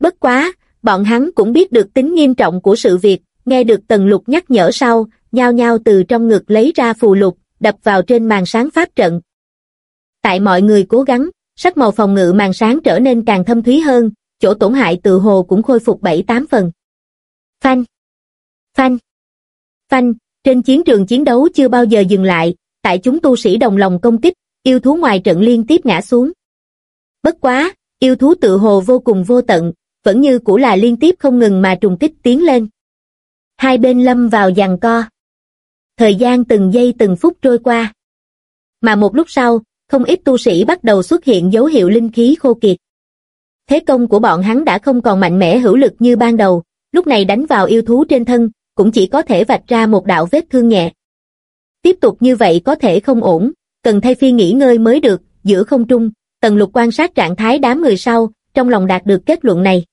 Bất quá, bọn hắn cũng biết được tính nghiêm trọng của sự việc, nghe được tần lục nhắc nhở sau, nhao nhao từ trong ngực lấy ra phù lục, đập vào trên màn sáng pháp trận. Tại mọi người cố gắng, sắc màu phòng ngự màn sáng trở nên càng thâm thúy hơn, chỗ tổn hại từ hồ cũng khôi phục 7-8 phần. Phanh! Phanh! Phanh! Trên chiến trường chiến đấu chưa bao giờ dừng lại, tại chúng tu sĩ đồng lòng công kích, yêu thú ngoài trận liên tiếp ngã xuống. Bất quá, yêu thú tự hồ vô cùng vô tận, vẫn như cũ là liên tiếp không ngừng mà trùng kích tiến lên. Hai bên lâm vào giằng co. Thời gian từng giây từng phút trôi qua. Mà một lúc sau, không ít tu sĩ bắt đầu xuất hiện dấu hiệu linh khí khô kiệt. Thế công của bọn hắn đã không còn mạnh mẽ hữu lực như ban đầu, lúc này đánh vào yêu thú trên thân, cũng chỉ có thể vạch ra một đạo vết thương nhẹ. Tiếp tục như vậy có thể không ổn, cần thay phi nghỉ ngơi mới được, giữa không trung, tần lục quan sát trạng thái đám người sau, trong lòng đạt được kết luận này.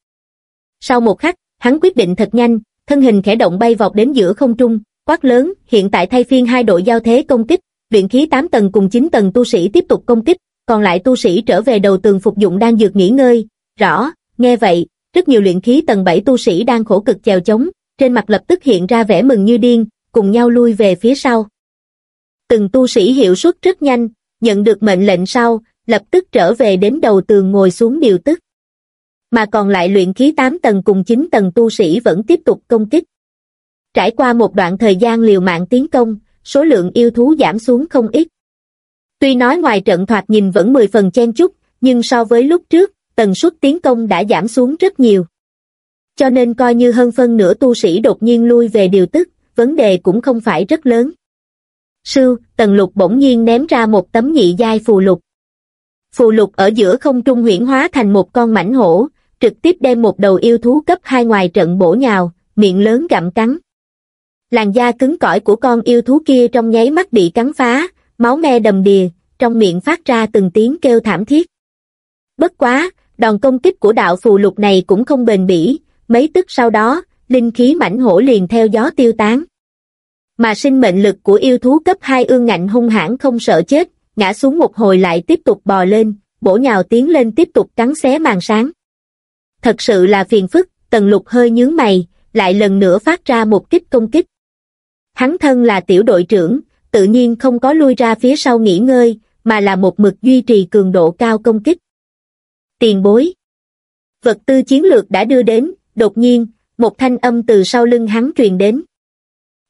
Sau một khắc, hắn quyết định thật nhanh, thân hình khẽ động bay vọt đến giữa không trung, quát lớn, hiện tại thay phiên hai đội giao thế công kích, luyện khí 8 tầng cùng 9 tầng tu sĩ tiếp tục công kích, còn lại tu sĩ trở về đầu tường phục dụng đang dược nghỉ ngơi, rõ, nghe vậy, rất nhiều luyện khí tầng 7 tu sĩ đang khổ cực chèo chống, trên mặt lập tức hiện ra vẻ mừng như điên, cùng nhau lui về phía sau. Từng tu sĩ hiệu suất rất nhanh, nhận được mệnh lệnh sau, lập tức trở về đến đầu tường ngồi xuống điều tức. Mà còn lại luyện khí 8 tầng cùng 9 tầng tu sĩ vẫn tiếp tục công kích. Trải qua một đoạn thời gian liều mạng tiến công, số lượng yêu thú giảm xuống không ít. Tuy nói ngoài trận thoạt nhìn vẫn 10 phần chen chút, nhưng so với lúc trước, tần suất tiến công đã giảm xuống rất nhiều. Cho nên coi như hơn phân nửa tu sĩ đột nhiên lui về điều tức, vấn đề cũng không phải rất lớn. Sư, tần lục bỗng nhiên ném ra một tấm nhị giai phù lục. Phù lục ở giữa không trung huyển hóa thành một con mảnh hổ, trực tiếp đem một đầu yêu thú cấp hai ngoài trận bổ nhào, miệng lớn gặm cắn. Làn da cứng cỏi của con yêu thú kia trong nháy mắt bị cắn phá, máu me đầm đìa, trong miệng phát ra từng tiếng kêu thảm thiết. Bất quá, đòn công kích của đạo phù lục này cũng không bền bỉ, mấy tức sau đó, linh khí mảnh hổ liền theo gió tiêu tán. Mà sinh mệnh lực của yêu thú cấp 2 ương ngạnh hung hãn không sợ chết, ngã xuống một hồi lại tiếp tục bò lên, bổ nhào tiến lên tiếp tục cắn xé màn sáng. Thật sự là phiền phức, tần lục hơi nhướng mày, lại lần nữa phát ra một kích công kích. Hắn thân là tiểu đội trưởng, tự nhiên không có lui ra phía sau nghỉ ngơi, mà là một mực duy trì cường độ cao công kích. Tiền bối Vật tư chiến lược đã đưa đến, đột nhiên, một thanh âm từ sau lưng hắn truyền đến.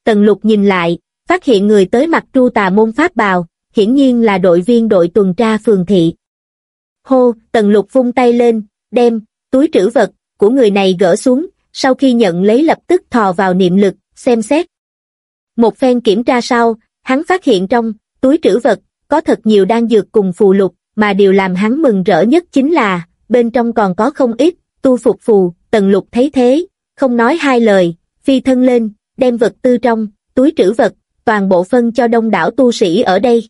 Tần lục nhìn lại, phát hiện người tới mặt tru tà môn pháp bào, hiển nhiên là đội viên đội tuần tra phường thị. Hô, tần lục vung tay lên, đem, túi trữ vật, của người này gỡ xuống, sau khi nhận lấy lập tức thò vào niệm lực, xem xét. Một phen kiểm tra sau, hắn phát hiện trong túi trữ vật có thật nhiều đan dược cùng phù lục, mà điều làm hắn mừng rỡ nhất chính là bên trong còn có không ít tu phục phù, tần lục thấy thế, không nói hai lời, phi thân lên, đem vật tư trong túi trữ vật, toàn bộ phân cho đông đảo tu sĩ ở đây.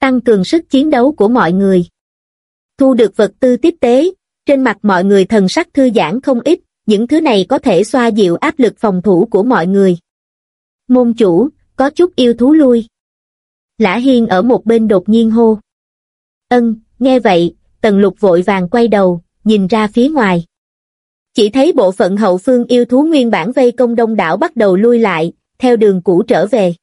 Tăng cường sức chiến đấu của mọi người. Thu được vật tư tiếp tế, trên mặt mọi người thần sắc thư giãn không ít, những thứ này có thể xoa dịu áp lực phòng thủ của mọi người. Môn chủ, có chút yêu thú lui. Lã Hiên ở một bên đột nhiên hô. Ân, nghe vậy, tần lục vội vàng quay đầu, nhìn ra phía ngoài. Chỉ thấy bộ phận hậu phương yêu thú nguyên bản vây công đông đảo bắt đầu lui lại, theo đường cũ trở về.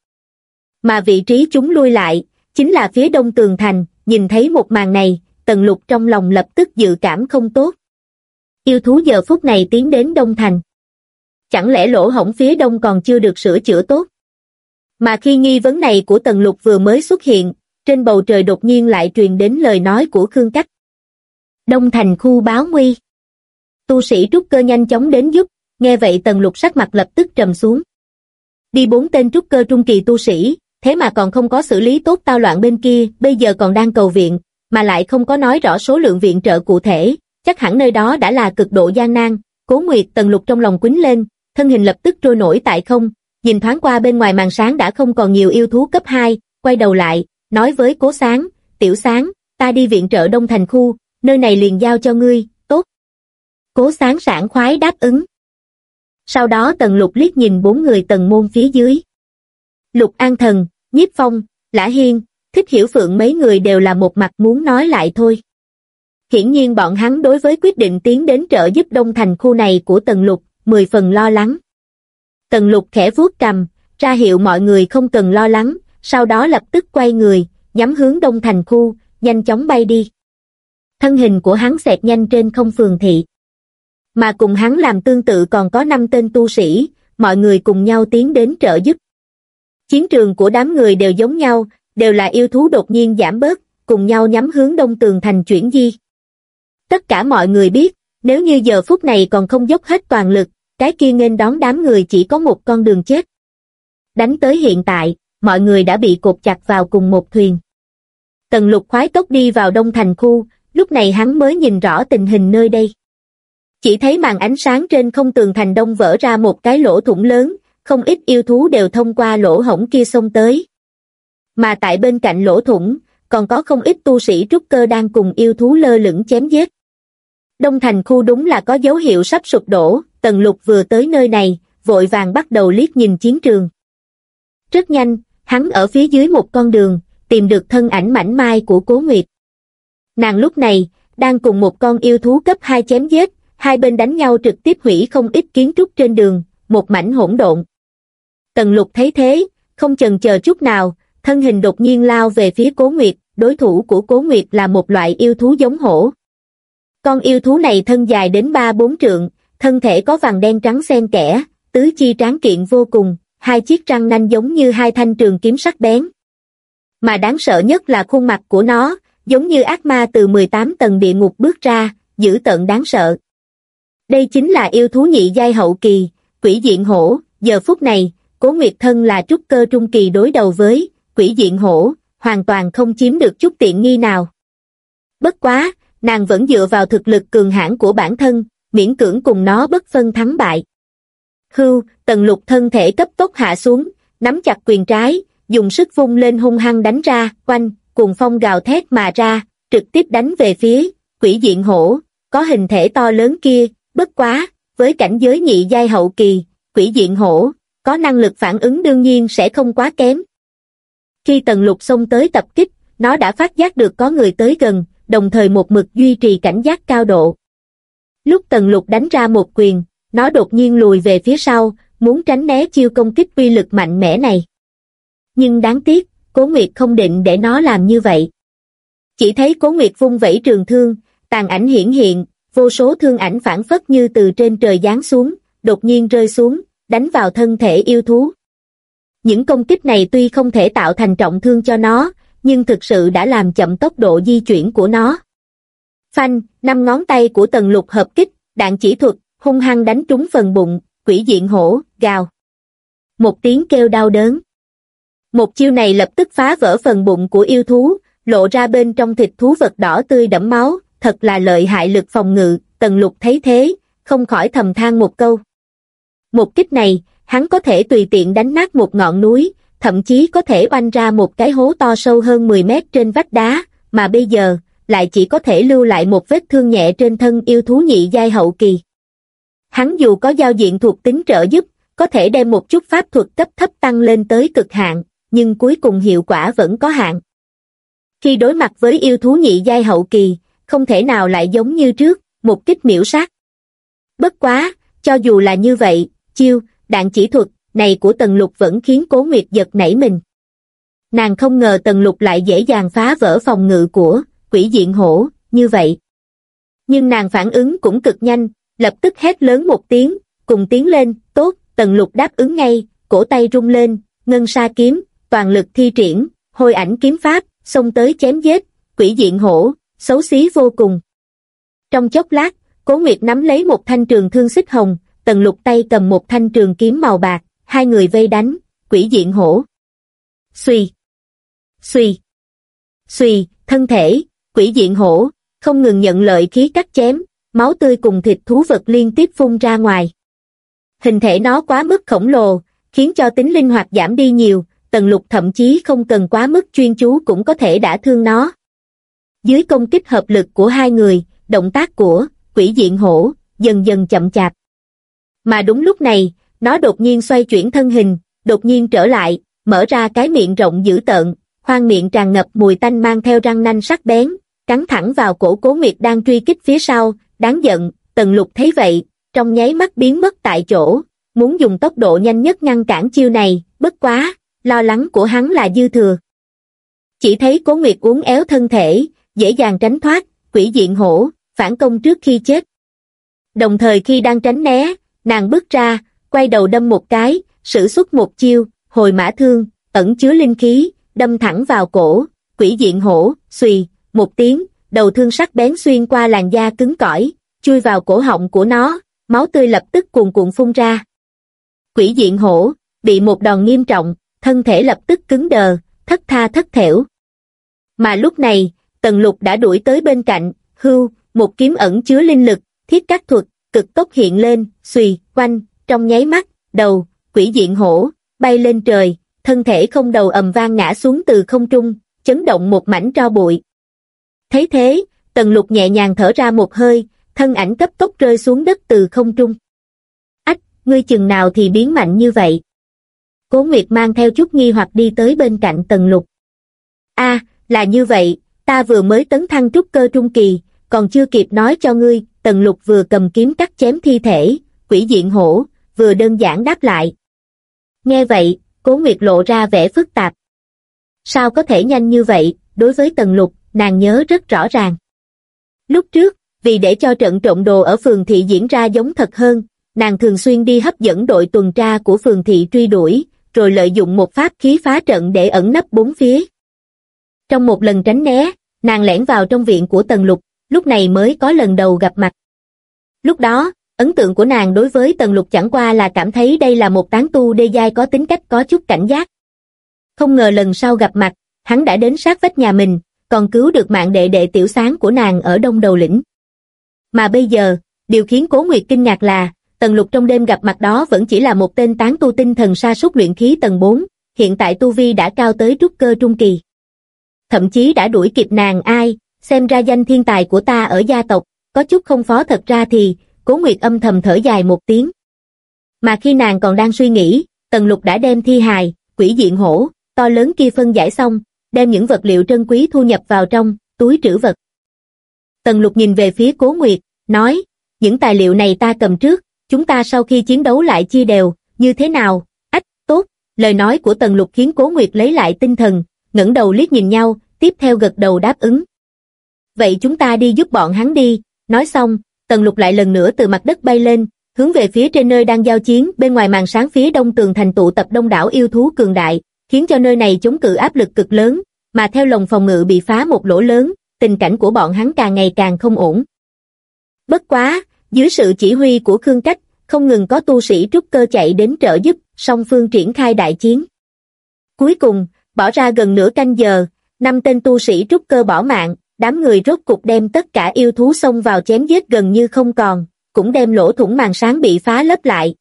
Mà vị trí chúng lui lại, chính là phía đông tường thành, nhìn thấy một màn này, tần lục trong lòng lập tức dự cảm không tốt. Yêu thú giờ phút này tiến đến Đông Thành. Chẳng lẽ lỗ hổng phía đông còn chưa được sửa chữa tốt? Mà khi nghi vấn này của Tần Lục vừa mới xuất hiện, trên bầu trời đột nhiên lại truyền đến lời nói của Khương Cách. Đông Thành khu báo nguy. Tu sĩ trúc cơ nhanh chóng đến giúp, nghe vậy Tần Lục sắc mặt lập tức trầm xuống. Đi bốn tên trúc cơ trung kỳ tu sĩ, thế mà còn không có xử lý tốt tao loạn bên kia, bây giờ còn đang cầu viện, mà lại không có nói rõ số lượng viện trợ cụ thể, chắc hẳn nơi đó đã là cực độ gian nan. Cố Nguyệt Tần Lục trong lòng quýnh lên, thân hình lập tức trôi nổi tại không, nhìn thoáng qua bên ngoài màn sáng đã không còn nhiều yêu thú cấp 2, quay đầu lại, nói với Cố Sáng, Tiểu Sáng, ta đi viện trợ Đông Thành khu, nơi này liền giao cho ngươi. Cố Sáng sảng khoái đáp ứng. Sau đó Tần Lục liếc nhìn bốn người tần môn phía dưới. Lục An Thần, Nhiếp Phong, Lã Hiên, Thích Hiểu Phượng mấy người đều là một mặt muốn nói lại thôi. Hiển nhiên bọn hắn đối với quyết định tiến đến trợ giúp Đông Thành khu này của Tần Lục, mười phần lo lắng. Tần Lục khẽ vuốt cầm, ra hiệu mọi người không cần lo lắng, sau đó lập tức quay người, nhắm hướng Đông Thành khu, nhanh chóng bay đi. Thân hình của hắn xẹt nhanh trên không phường thị. Mà cùng hắn làm tương tự còn có năm tên tu sĩ, mọi người cùng nhau tiến đến trợ giúp. Chiến trường của đám người đều giống nhau, đều là yêu thú đột nhiên giảm bớt, cùng nhau nhắm hướng đông tường thành chuyển di. Tất cả mọi người biết, nếu như giờ phút này còn không dốc hết toàn lực, cái kia nghênh đón đám người chỉ có một con đường chết. Đánh tới hiện tại, mọi người đã bị cột chặt vào cùng một thuyền. Tần lục khoái tốc đi vào đông thành khu, lúc này hắn mới nhìn rõ tình hình nơi đây. Chỉ thấy màn ánh sáng trên không tường thành đông vỡ ra một cái lỗ thủng lớn, không ít yêu thú đều thông qua lỗ hổng kia xông tới. Mà tại bên cạnh lỗ thủng, còn có không ít tu sĩ trúc cơ đang cùng yêu thú lơ lửng chém giết. Đông thành khu đúng là có dấu hiệu sắp sụp đổ, tần lục vừa tới nơi này, vội vàng bắt đầu liếc nhìn chiến trường. Rất nhanh, hắn ở phía dưới một con đường, tìm được thân ảnh mảnh mai của Cố Nguyệt. Nàng lúc này, đang cùng một con yêu thú cấp 2 chém giết, hai bên đánh nhau trực tiếp hủy không ít kiến trúc trên đường, một mảnh hỗn độn. Tần lục thấy thế, không chần chờ chút nào, thân hình đột nhiên lao về phía Cố Nguyệt, đối thủ của Cố Nguyệt là một loại yêu thú giống hổ. Con yêu thú này thân dài đến 3-4 trượng, thân thể có vàng đen trắng xen kẽ, tứ chi tráng kiện vô cùng, hai chiếc răng nanh giống như hai thanh trường kiếm sắc bén. Mà đáng sợ nhất là khuôn mặt của nó, giống như ác ma từ 18 tầng địa ngục bước ra, dữ tợn đáng sợ. Đây chính là yêu thú nhị giai hậu kỳ, quỷ diện hổ, giờ phút này, cố nguyệt thân là trúc cơ trung kỳ đối đầu với, quỷ diện hổ, hoàn toàn không chiếm được chút tiện nghi nào. Bất quá, nàng vẫn dựa vào thực lực cường hãn của bản thân, miễn cưỡng cùng nó bất phân thắng bại. Hưu, tần lục thân thể cấp tốc hạ xuống, nắm chặt quyền trái, dùng sức vung lên hung hăng đánh ra, quanh, cùng phong gào thét mà ra, trực tiếp đánh về phía, quỷ diện hổ, có hình thể to lớn kia, bất quá, với cảnh giới nhị giai hậu kỳ, quỷ diện hổ, có năng lực phản ứng đương nhiên sẽ không quá kém. Khi tần lục xông tới tập kích, nó đã phát giác được có người tới gần, đồng thời một mực duy trì cảnh giác cao độ. Lúc tần lục đánh ra một quyền, nó đột nhiên lùi về phía sau, muốn tránh né chiêu công kích uy lực mạnh mẽ này. Nhưng đáng tiếc, Cố Nguyệt không định để nó làm như vậy. Chỉ thấy Cố Nguyệt vung vẩy trường thương, tàn ảnh hiển hiện, vô số thương ảnh phản phất như từ trên trời giáng xuống, đột nhiên rơi xuống, đánh vào thân thể yêu thú. Những công kích này tuy không thể tạo thành trọng thương cho nó, nhưng thực sự đã làm chậm tốc độ di chuyển của nó. Phanh, năm ngón tay của tần lục hợp kích, đạn chỉ thuật, hung hăng đánh trúng phần bụng, quỷ diện hổ, gào. Một tiếng kêu đau đớn. Một chiêu này lập tức phá vỡ phần bụng của yêu thú, lộ ra bên trong thịt thú vật đỏ tươi đẫm máu, thật là lợi hại lực phòng ngự, tần lục thấy thế, không khỏi thầm than một câu. Một kích này, hắn có thể tùy tiện đánh nát một ngọn núi, thậm chí có thể oanh ra một cái hố to sâu hơn 10 mét trên vách đá, mà bây giờ, lại chỉ có thể lưu lại một vết thương nhẹ trên thân yêu thú nhị giai hậu kỳ. Hắn dù có giao diện thuộc tính trợ giúp, có thể đem một chút pháp thuật cấp thấp tăng lên tới cực hạn, nhưng cuối cùng hiệu quả vẫn có hạn. Khi đối mặt với yêu thú nhị giai hậu kỳ, không thể nào lại giống như trước, một kích miễu sát. Bất quá, cho dù là như vậy, chiêu, đạn chỉ thuật, này của Tần Lục vẫn khiến Cố Nguyệt giật nảy mình. Nàng không ngờ Tần Lục lại dễ dàng phá vỡ phòng ngự của quỷ diện hổ, như vậy. Nhưng nàng phản ứng cũng cực nhanh, lập tức hét lớn một tiếng, cùng tiến lên, tốt, tần lục đáp ứng ngay, cổ tay rung lên, ngân sa kiếm, toàn lực thi triển, hôi ảnh kiếm pháp, xông tới chém giết, quỷ diện hổ, xấu xí vô cùng. Trong chốc lát, Cố Nguyệt nắm lấy một thanh trường thương xích hồng, tần lục tay cầm một thanh trường kiếm màu bạc, hai người vây đánh, quỷ diện hổ. Xuy, xuy, xuy, thân thể, quỷ diện hổ, không ngừng nhận lợi khí cắt chém, máu tươi cùng thịt thú vật liên tiếp phun ra ngoài. Hình thể nó quá mức khổng lồ, khiến cho tính linh hoạt giảm đi nhiều, tần lục thậm chí không cần quá mức chuyên chú cũng có thể đả thương nó. Dưới công kích hợp lực của hai người, động tác của quỷ diện hổ dần dần chậm chạp. Mà đúng lúc này, nó đột nhiên xoay chuyển thân hình, đột nhiên trở lại, mở ra cái miệng rộng dữ tợn, khoang miệng tràn ngập mùi tanh mang theo răng nanh sắc bén, cắn thẳng vào cổ cố nguyệt đang truy kích phía sau, đáng giận, tần lục thấy vậy, trong nháy mắt biến mất tại chỗ, muốn dùng tốc độ nhanh nhất ngăn cản chiêu này, bất quá, lo lắng của hắn là dư thừa. Chỉ thấy cố nguyệt uốn éo thân thể, dễ dàng tránh thoát, quỷ diện hổ, phản công trước khi chết. Đồng thời khi đang tránh né, nàng bước ra, quay đầu đâm một cái, sử xuất một chiêu, hồi mã thương, ẩn chứa linh khí, đâm thẳng vào cổ, quỷ diện hổ, xùy, một tiếng, đầu thương sắc bén xuyên qua làn da cứng cỏi, chui vào cổ họng của nó, máu tươi lập tức cuồn cuộn phun ra. Quỷ diện hổ, bị một đòn nghiêm trọng, thân thể lập tức cứng đờ, thất tha thất thểu. Mà lúc này, Tần Lục đã đuổi tới bên cạnh, hưu, một kiếm ẩn chứa linh lực, thiết cắt thuật, cực tốc hiện lên, xùy, quanh, trong nháy mắt, đầu, quỷ diện hổ, bay lên trời, thân thể không đầu ầm vang ngã xuống từ không trung, chấn động một mảnh tro bụi. Thấy thế, tần lục nhẹ nhàng thở ra một hơi, thân ảnh cấp tốc rơi xuống đất từ không trung. Ách, ngươi chừng nào thì biến mạnh như vậy? Cố Nguyệt mang theo chút nghi hoặc đi tới bên cạnh tần lục. a là như vậy, ta vừa mới tấn thăng trúc cơ trung kỳ, còn chưa kịp nói cho ngươi, tần lục vừa cầm kiếm cắt chém thi thể, quỷ diện hổ, vừa đơn giản đáp lại. Nghe vậy, cố nguyệt lộ ra vẻ phức tạp. Sao có thể nhanh như vậy, đối với tần lục, nàng nhớ rất rõ ràng. Lúc trước, vì để cho trận trộm đồ ở phường thị diễn ra giống thật hơn, nàng thường xuyên đi hấp dẫn đội tuần tra của phường thị truy đuổi, rồi lợi dụng một pháp khí phá trận để ẩn nấp bốn phía. Trong một lần tránh né, nàng lẻn vào trong viện của Tần Lục, lúc này mới có lần đầu gặp mặt. Lúc đó, ấn tượng của nàng đối với Tần Lục chẳng qua là cảm thấy đây là một tán tu đê giai có tính cách có chút cảnh giác. Không ngờ lần sau gặp mặt, hắn đã đến sát vách nhà mình, còn cứu được mạng đệ đệ tiểu sáng của nàng ở đông đầu lĩnh. Mà bây giờ, điều khiến Cố Nguyệt kinh ngạc là, Tần Lục trong đêm gặp mặt đó vẫn chỉ là một tên tán tu tinh thần sa súc luyện khí tầng 4, hiện tại tu vi đã cao tới trúc cơ trung kỳ. Thậm chí đã đuổi kịp nàng ai, xem ra danh thiên tài của ta ở gia tộc, có chút không phó thật ra thì, cố nguyệt âm thầm thở dài một tiếng. Mà khi nàng còn đang suy nghĩ, tần lục đã đem thi hài, quỷ diện hổ, to lớn kia phân giải xong, đem những vật liệu trân quý thu nhập vào trong, túi trữ vật. Tần lục nhìn về phía cố nguyệt, nói, những tài liệu này ta cầm trước, chúng ta sau khi chiến đấu lại chia đều, như thế nào, ách, tốt, lời nói của tần lục khiến cố nguyệt lấy lại tinh thần, ngẩng đầu liếc nhìn nhau, tiếp theo gật đầu đáp ứng vậy chúng ta đi giúp bọn hắn đi, nói xong, tần lục lại lần nữa từ mặt đất bay lên, hướng về phía trên nơi đang giao chiến, bên ngoài màn sáng phía đông tường thành tụ tập đông đảo yêu thú cường đại, khiến cho nơi này chống cự áp lực cực lớn, mà theo lồng phòng ngự bị phá một lỗ lớn, tình cảnh của bọn hắn càng ngày càng không ổn. Bất quá, dưới sự chỉ huy của Khương Cách, không ngừng có tu sĩ trúc cơ chạy đến trợ giúp, song phương triển khai đại chiến. Cuối cùng, bỏ ra gần nửa canh giờ, năm tên tu sĩ trúc cơ bỏ mạng, đám người rốt cục đem tất cả yêu thú xông vào chém giết gần như không còn, cũng đem lỗ thủng màn sáng bị phá lấp lại.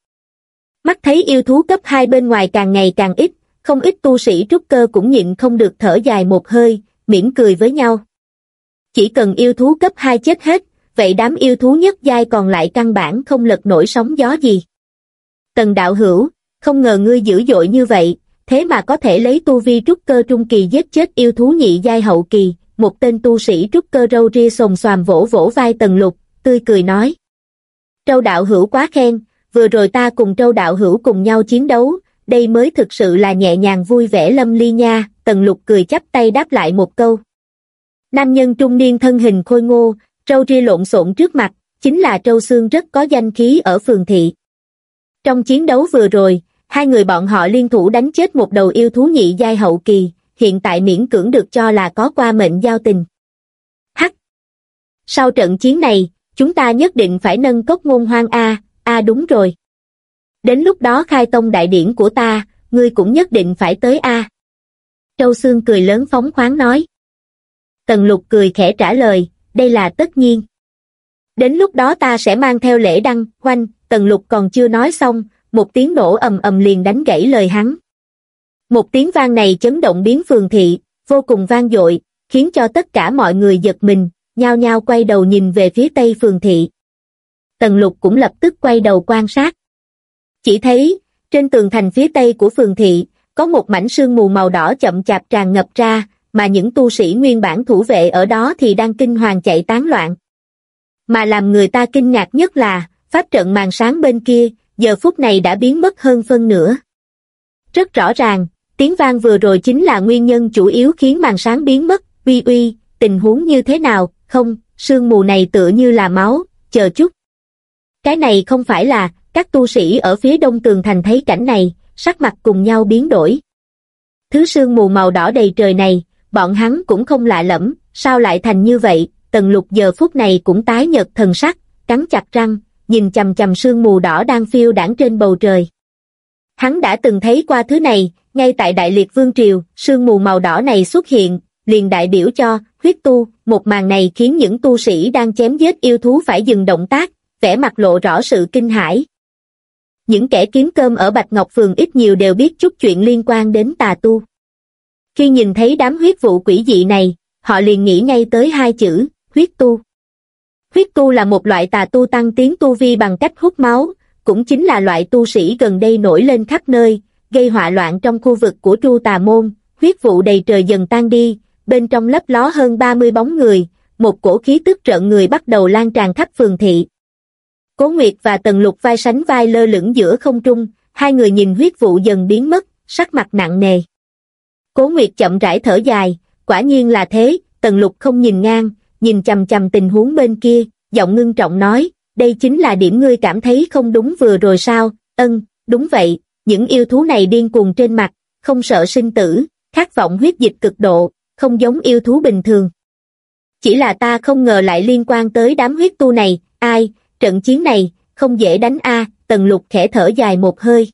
Mắt thấy yêu thú cấp 2 bên ngoài càng ngày càng ít, không ít tu sĩ trúc cơ cũng nhịn không được thở dài một hơi, mỉm cười với nhau. Chỉ cần yêu thú cấp 2 chết hết, vậy đám yêu thú nhất giai còn lại căn bản không lật nổi sóng gió gì. Tần đạo hữu, không ngờ ngươi dữ dội như vậy, thế mà có thể lấy tu vi trúc cơ trung kỳ giết chết yêu thú nhị giai hậu kỳ, một tên tu sĩ trúc cơ râu ria sồn xoàm vỗ vỗ vai tần lục, tươi cười nói. Trâu đạo hữu quá khen, vừa rồi ta cùng trâu đạo hữu cùng nhau chiến đấu, đây mới thực sự là nhẹ nhàng vui vẻ lâm ly nha, tần lục cười chắp tay đáp lại một câu. Nam nhân trung niên thân hình khôi ngô, trâu ria lộn xộn trước mặt, chính là trâu xương rất có danh khí ở phường thị. Trong chiến đấu vừa rồi, hai người bọn họ liên thủ đánh chết một đầu yêu thú nhị giai hậu kỳ, hiện tại miễn cưỡng được cho là có qua mệnh giao tình. Hắc! Sau trận chiến này, chúng ta nhất định phải nâng cốc ngôn hoang A, A đúng rồi. Đến lúc đó khai tông đại điển của ta, ngươi cũng nhất định phải tới A. Châu Sương cười lớn phóng khoáng nói. Tần lục cười khẽ trả lời, đây là tất nhiên. Đến lúc đó ta sẽ mang theo lễ đăng, hoanh, tần lục còn chưa nói xong, một tiếng nổ ầm ầm liền đánh gãy lời hắn. Một tiếng vang này chấn động biến phường thị, vô cùng vang dội, khiến cho tất cả mọi người giật mình, nhao nhao quay đầu nhìn về phía tây phường thị. Tần lục cũng lập tức quay đầu quan sát. Chỉ thấy, trên tường thành phía tây của phường thị, có một mảnh sương mù màu đỏ chậm chạp tràn ngập ra, mà những tu sĩ nguyên bản thủ vệ ở đó thì đang kinh hoàng chạy tán loạn. Mà làm người ta kinh ngạc nhất là, pháp trận màn sáng bên kia, giờ phút này đã biến mất hơn phân nửa. Rất rõ ràng, tiếng vang vừa rồi chính là nguyên nhân chủ yếu khiến màn sáng biến mất, uy uy, tình huống như thế nào, không, sương mù này tựa như là máu, chờ chút. Cái này không phải là, các tu sĩ ở phía đông tường thành thấy cảnh này, sắc mặt cùng nhau biến đổi. Thứ sương mù màu đỏ đầy trời này, bọn hắn cũng không lạ lẫm, sao lại thành như vậy, tần lục giờ phút này cũng tái nhợt thần sắc, cắn chặt răng, nhìn chầm chầm sương mù đỏ đang phiêu đảng trên bầu trời. Hắn đã từng thấy qua thứ này, ngay tại Đại Liệt Vương Triều, sương mù màu đỏ này xuất hiện, liền đại biểu cho, huyết tu, một màn này khiến những tu sĩ đang chém giết yêu thú phải dừng động tác, vẻ mặt lộ rõ sự kinh hãi. Những kẻ kiếm cơm ở Bạch Ngọc Phường ít nhiều đều biết chút chuyện liên quan đến tà tu. Khi nhìn thấy đám huyết vụ quỷ dị này, họ liền nghĩ ngay tới hai chữ, huyết tu. Huyết tu là một loại tà tu tăng tiến tu vi bằng cách hút máu, cũng chính là loại tu sĩ gần đây nổi lên khắp nơi, gây họa loạn trong khu vực của Chu tà môn, huyết vụ đầy trời dần tan đi, bên trong lấp ló hơn 30 bóng người, một cổ khí tức trợn người bắt đầu lan tràn khắp phường thị. Cố Nguyệt và Tần Lục vai sánh vai lơ lửng giữa không trung, hai người nhìn huyết vụ dần biến mất, sắc mặt nặng nề. Cố Nguyệt chậm rãi thở dài, quả nhiên là thế, Tần Lục không nhìn ngang, nhìn chầm chầm tình huống bên kia, giọng ngưng trọng nói, đây chính là điểm ngươi cảm thấy không đúng vừa rồi sao, ân, đúng vậy, những yêu thú này điên cuồng trên mặt, không sợ sinh tử, khát vọng huyết dịch cực độ, không giống yêu thú bình thường. Chỉ là ta không ngờ lại liên quan tới đám huyết tu này, ai, trận chiến này, không dễ đánh a tần lục khẽ thở dài một hơi.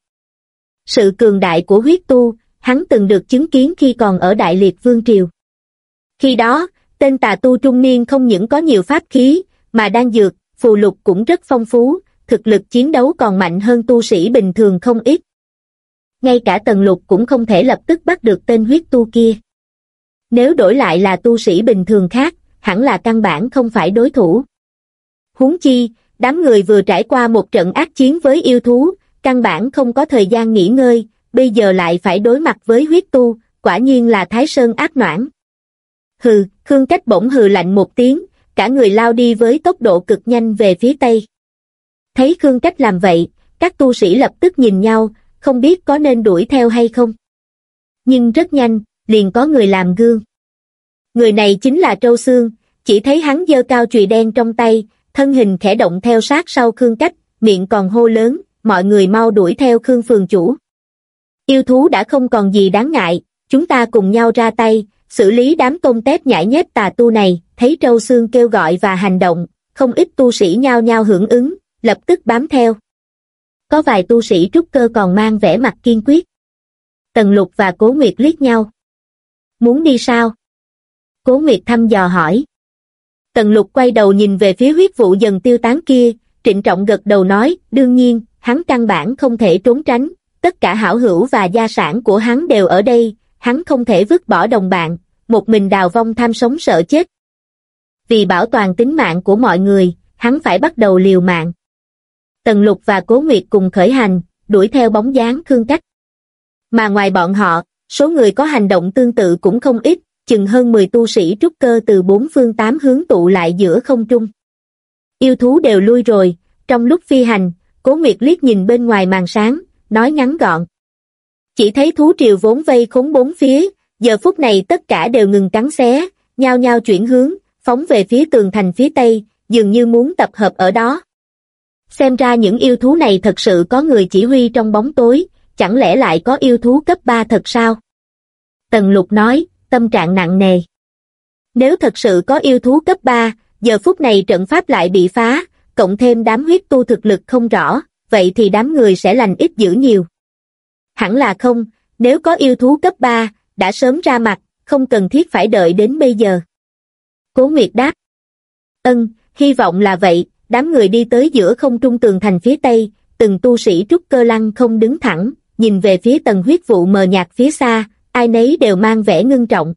Sự cường đại của huyết tu, hắn từng được chứng kiến khi còn ở Đại Liệt Vương Triều. Khi đó, tên tà tu trung niên không những có nhiều pháp khí, mà đang dược, phù lục cũng rất phong phú, thực lực chiến đấu còn mạnh hơn tu sĩ bình thường không ít. Ngay cả tần lục cũng không thể lập tức bắt được tên huyết tu kia. Nếu đổi lại là tu sĩ bình thường khác, hẳn là căn bản không phải đối thủ. Huống chi, đám người vừa trải qua một trận ác chiến với yêu thú, căn bản không có thời gian nghỉ ngơi, bây giờ lại phải đối mặt với huyết tu, quả nhiên là Thái Sơn ác noãn. Hừ, Khương Cách bỗng hừ lạnh một tiếng, cả người lao đi với tốc độ cực nhanh về phía tây. Thấy Khương Cách làm vậy, các tu sĩ lập tức nhìn nhau, không biết có nên đuổi theo hay không. Nhưng rất nhanh, liền có người làm gương. Người này chính là Trâu Sương, chỉ thấy hắn giơ cao chùy đen trong tay, thân hình khẽ động theo sát sau Khương Cách, miệng còn hô lớn, mọi người mau đuổi theo Khương Phường Chủ. Yêu thú đã không còn gì đáng ngại, chúng ta cùng nhau ra tay, xử lý đám tôm tép nhảy nhép tà tu này, thấy Trâu xương kêu gọi và hành động, không ít tu sĩ nhao nhao hưởng ứng, lập tức bám theo. Có vài tu sĩ trúc cơ còn mang vẻ mặt kiên quyết. Tần Lục và Cố Nguyệt liếc nhau. Muốn đi sao? Cố Nguyệt thăm dò hỏi. Tần Lục quay đầu nhìn về phía huyết vụ dần tiêu tán kia, trịnh trọng gật đầu nói, đương nhiên, hắn căn bản không thể trốn tránh, tất cả hảo hữu và gia sản của hắn đều ở đây, hắn không thể vứt bỏ đồng bạn, một mình đào vong tham sống sợ chết. Vì bảo toàn tính mạng của mọi người, hắn phải bắt đầu liều mạng. Tần Lục và Cố Nguyệt cùng khởi hành, đuổi theo bóng dáng Khương Cách. Mà ngoài bọn họ, số người có hành động tương tự cũng không ít, chừng hơn 10 tu sĩ trúc cơ từ bốn phương tám hướng tụ lại giữa không trung. Yêu thú đều lui rồi, trong lúc phi hành, Cố Nguyệt liếc nhìn bên ngoài màn sáng, nói ngắn gọn. Chỉ thấy thú triều vốn vây khốn bốn phía, giờ phút này tất cả đều ngừng cắn xé, nhao nhao chuyển hướng, phóng về phía tường thành phía tây, dường như muốn tập hợp ở đó. Xem ra những yêu thú này thật sự có người chỉ huy trong bóng tối, chẳng lẽ lại có yêu thú cấp 3 thật sao? Tần lục nói, tâm trạng nặng nề. Nếu thật sự có yêu thú cấp 3, giờ phút này trận pháp lại bị phá, cộng thêm đám huyết tu thực lực không rõ, vậy thì đám người sẽ lành ít dữ nhiều. Hẳn là không, nếu có yêu thú cấp 3, đã sớm ra mặt, không cần thiết phải đợi đến bây giờ. Cố Nguyệt đáp. Ân, hy vọng là vậy, đám người đi tới giữa không trung tường thành phía tây, từng tu sĩ trúc cơ lăng không đứng thẳng, nhìn về phía tầng huyết vụ mờ nhạt phía xa, ai nấy đều mang vẻ ngưng trọng.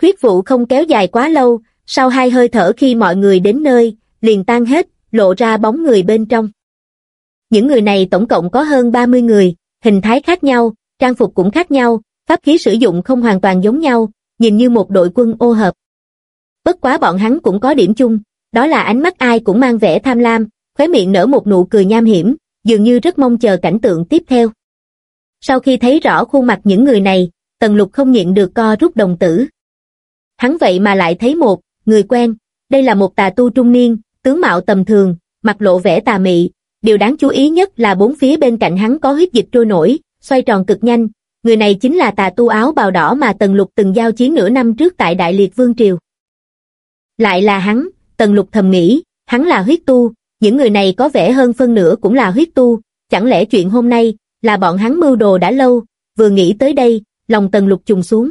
Huyết vụ không kéo dài quá lâu, sau hai hơi thở khi mọi người đến nơi, liền tan hết, lộ ra bóng người bên trong. Những người này tổng cộng có hơn 30 người, hình thái khác nhau, trang phục cũng khác nhau, pháp khí sử dụng không hoàn toàn giống nhau, nhìn như một đội quân ô hợp. Bất quá bọn hắn cũng có điểm chung, đó là ánh mắt ai cũng mang vẻ tham lam, khóe miệng nở một nụ cười nham hiểm, dường như rất mong chờ cảnh tượng tiếp theo. Sau khi thấy rõ khuôn mặt những người này, Tần Lục không nhịn được co rút đồng tử. Hắn vậy mà lại thấy một, người quen, đây là một tà tu trung niên, tướng mạo tầm thường, mặt lộ vẻ tà mị, điều đáng chú ý nhất là bốn phía bên cạnh hắn có huyết dịch trôi nổi, xoay tròn cực nhanh, người này chính là tà tu áo bào đỏ mà Tần Lục từng giao chiến nửa năm trước tại Đại Liệt Vương Triều. Lại là hắn, Tần Lục thầm nghĩ, hắn là huyết tu, những người này có vẻ hơn phân nửa cũng là huyết tu, chẳng lẽ chuyện hôm nay là bọn hắn mưu đồ đã lâu, vừa nghĩ tới đây, lòng Tần Lục trùng xuống.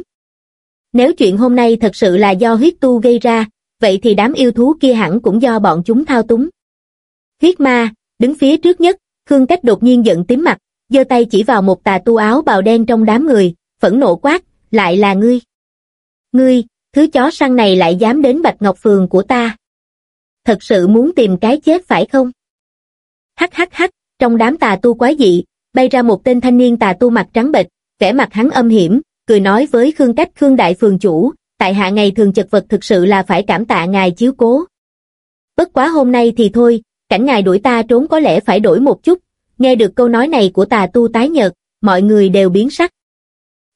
Nếu chuyện hôm nay thật sự là do huyết tu gây ra, vậy thì đám yêu thú kia hẳn cũng do bọn chúng thao túng. Huyết ma, đứng phía trước nhất, Khương Cách đột nhiên giận tím mặt, giơ tay chỉ vào một tà tu áo bào đen trong đám người, phẫn nộ quát, lại là ngươi. Ngươi, thứ chó săn này lại dám đến Bạch Ngọc Phường của ta. Thật sự muốn tìm cái chết phải không? Hắc hắc hắc, trong đám tà tu quái dị, bay ra một tên thanh niên tà tu mặt trắng bệch, vẻ mặt hắn âm hiểm, cười nói với Khương Cách Khương Đại Phường Chủ, tại hạ ngày thường chật vật thực sự là phải cảm tạ ngài chiếu cố. Bất quá hôm nay thì thôi, cảnh ngài đuổi ta trốn có lẽ phải đổi một chút, nghe được câu nói này của tà tu tái nhợt, mọi người đều biến sắc.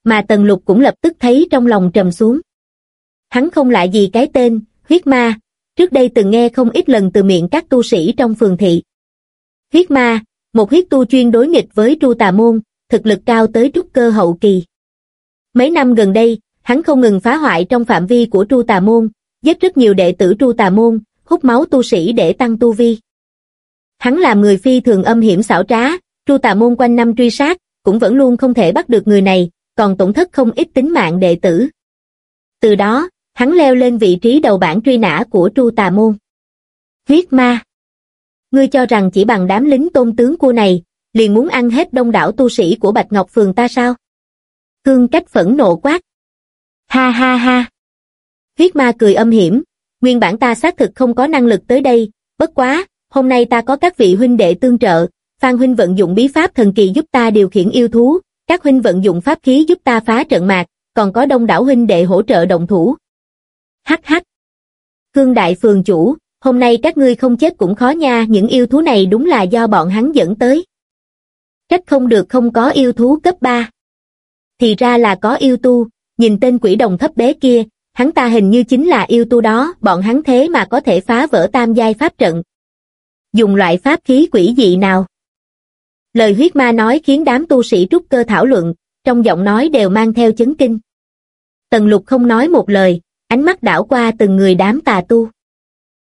Mà Tần Lục cũng lập tức thấy trong lòng trầm xuống. Hắn không lại gì cái tên, huyết ma, trước đây từng nghe không ít lần từ miệng các tu sĩ trong phường thị. Huyết ma, một huyết tu chuyên đối nghịch với tru tà môn, thực lực cao tới trúc cơ hậu kỳ. Mấy năm gần đây, hắn không ngừng phá hoại trong phạm vi của tru tà môn, giết rất nhiều đệ tử tru tà môn, hút máu tu sĩ để tăng tu vi. Hắn làm người phi thường âm hiểm xảo trá, tru tà môn quanh năm truy sát, cũng vẫn luôn không thể bắt được người này, còn tổn thất không ít tính mạng đệ tử. Từ đó, hắn leo lên vị trí đầu bảng truy nã của tru tà môn. Huyết ma Ngươi cho rằng chỉ bằng đám lính tôn tướng cua này, liền muốn ăn hết đông đảo tu sĩ của Bạch Ngọc Phường ta sao? Cương cách phẫn nộ quát. Ha ha ha. Huyết ma cười âm hiểm, nguyên bản ta xác thực không có năng lực tới đây, bất quá, hôm nay ta có các vị huynh đệ tương trợ, Phan huynh vận dụng bí pháp thần kỳ giúp ta điều khiển yêu thú, các huynh vận dụng pháp khí giúp ta phá trận mạc, còn có đông đảo huynh đệ hỗ trợ động thủ. Hắc hắc. Khương đại phường chủ, hôm nay các ngươi không chết cũng khó nha, những yêu thú này đúng là do bọn hắn dẫn tới. Trách không được không có yêu thú cấp 3. Thì ra là có yêu tu, nhìn tên quỷ đồng thấp bé kia, hắn ta hình như chính là yêu tu đó, bọn hắn thế mà có thể phá vỡ tam giai pháp trận. Dùng loại pháp khí quỷ dị nào? Lời huyết ma nói khiến đám tu sĩ trúc cơ thảo luận, trong giọng nói đều mang theo chấn kinh. Tần lục không nói một lời, ánh mắt đảo qua từng người đám tà tu.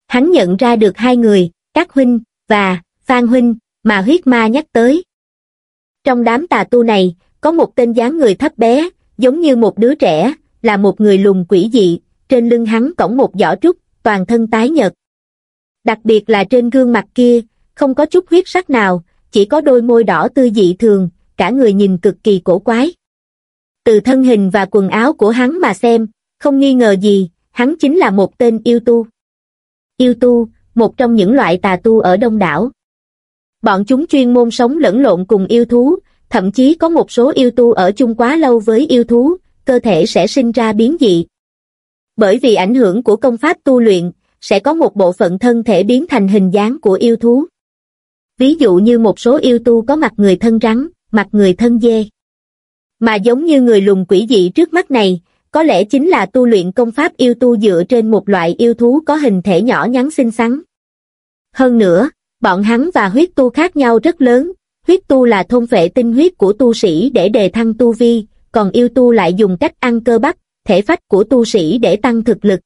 Hắn nhận ra được hai người, các huynh, và, Phan huynh, mà huyết ma nhắc tới. Trong đám tà tu này, có một tên dáng người thấp bé, giống như một đứa trẻ, là một người lùn quỷ dị, trên lưng hắn cõng một giỏ trúc, toàn thân tái nhợt. Đặc biệt là trên gương mặt kia, không có chút huyết sắc nào, chỉ có đôi môi đỏ tươi dị thường, cả người nhìn cực kỳ cổ quái. Từ thân hình và quần áo của hắn mà xem, không nghi ngờ gì, hắn chính là một tên yêu tu. Yêu tu, một trong những loại tà tu ở đông đảo. Bọn chúng chuyên môn sống lẫn lộn cùng yêu thú, thậm chí có một số yêu tu ở chung quá lâu với yêu thú, cơ thể sẽ sinh ra biến dị. Bởi vì ảnh hưởng của công pháp tu luyện, sẽ có một bộ phận thân thể biến thành hình dáng của yêu thú. Ví dụ như một số yêu tu có mặt người thân rắn, mặt người thân dê. Mà giống như người lùn quỷ dị trước mắt này, có lẽ chính là tu luyện công pháp yêu tu dựa trên một loại yêu thú có hình thể nhỏ nhắn xinh xắn. Hơn nữa, bọn hắn và huyết tu khác nhau rất lớn, huyết tu là thôn vệ tinh huyết của tu sĩ để đề thăng tu vi, còn yêu tu lại dùng cách ăn cơ bắp, thể phách của tu sĩ để tăng thực lực.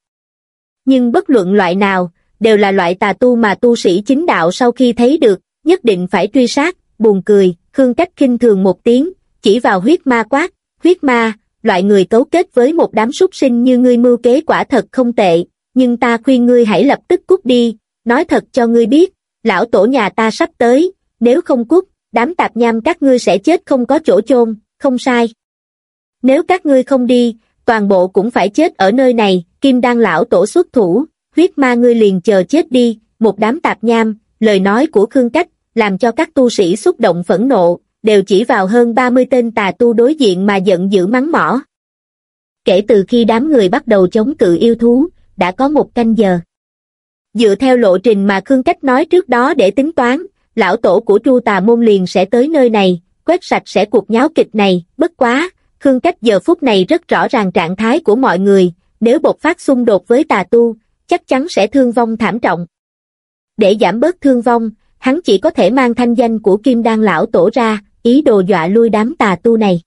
Nhưng bất luận loại nào, đều là loại tà tu mà tu sĩ chính đạo sau khi thấy được, nhất định phải truy sát, buồn cười, Khương Cách khinh thường một tiếng, chỉ vào huyết ma quát, huyết ma, loại người cấu kết với một đám súc sinh như ngươi mưu kế quả thật không tệ, nhưng ta khuyên ngươi hãy lập tức cút đi, nói thật cho ngươi biết, lão tổ nhà ta sắp tới, nếu không cút, đám tạp nham các ngươi sẽ chết không có chỗ chôn, không sai. Nếu các ngươi không đi, toàn bộ cũng phải chết ở nơi này, kim đan lão tổ xuất thủ, huyết ma ngươi liền chờ chết đi, một đám tạp nham, lời nói của Khương Cách, làm cho các tu sĩ xúc động phẫn nộ, đều chỉ vào hơn 30 tên tà tu đối diện mà giận dữ mắng mỏ. Kể từ khi đám người bắt đầu chống cự yêu thú, đã có một canh giờ. Dựa theo lộ trình mà Khương Cách nói trước đó để tính toán, lão tổ của Tru Tà Môn liền sẽ tới nơi này, quét sạch sẽ cuộc nháo kịch này, bất quá, Khương Cách giờ phút này rất rõ ràng trạng thái của mọi người, nếu bộc phát xung đột với tà tu, chắc chắn sẽ thương vong thảm trọng. Để giảm bớt thương vong, hắn chỉ có thể mang thanh danh của Kim Đan Lão Tổ ra, ý đồ dọa lui đám tà tu này.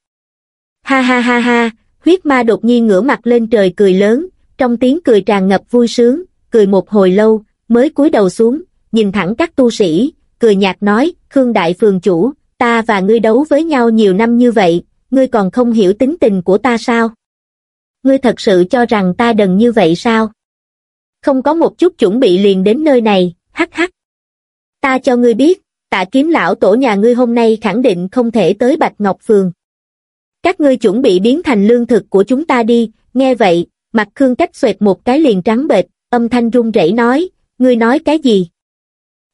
Ha ha ha ha, huyết ma đột nhiên ngửa mặt lên trời cười lớn, trong tiếng cười tràn ngập vui sướng, cười một hồi lâu, mới cúi đầu xuống, nhìn thẳng các tu sĩ, cười nhạt nói, Khương Đại Phường Chủ, ta và ngươi đấu với nhau nhiều năm như vậy, ngươi còn không hiểu tính tình của ta sao? Ngươi thật sự cho rằng ta đần như vậy sao? Không có một chút chuẩn bị liền đến nơi này, hắc hắc. Ta cho ngươi biết, tạ kiếm lão tổ nhà ngươi hôm nay khẳng định không thể tới Bạch Ngọc Phường. Các ngươi chuẩn bị biến thành lương thực của chúng ta đi, nghe vậy, mặt Khương Cách xoẹt một cái liền trắng bệch, âm thanh run rẩy nói, ngươi nói cái gì?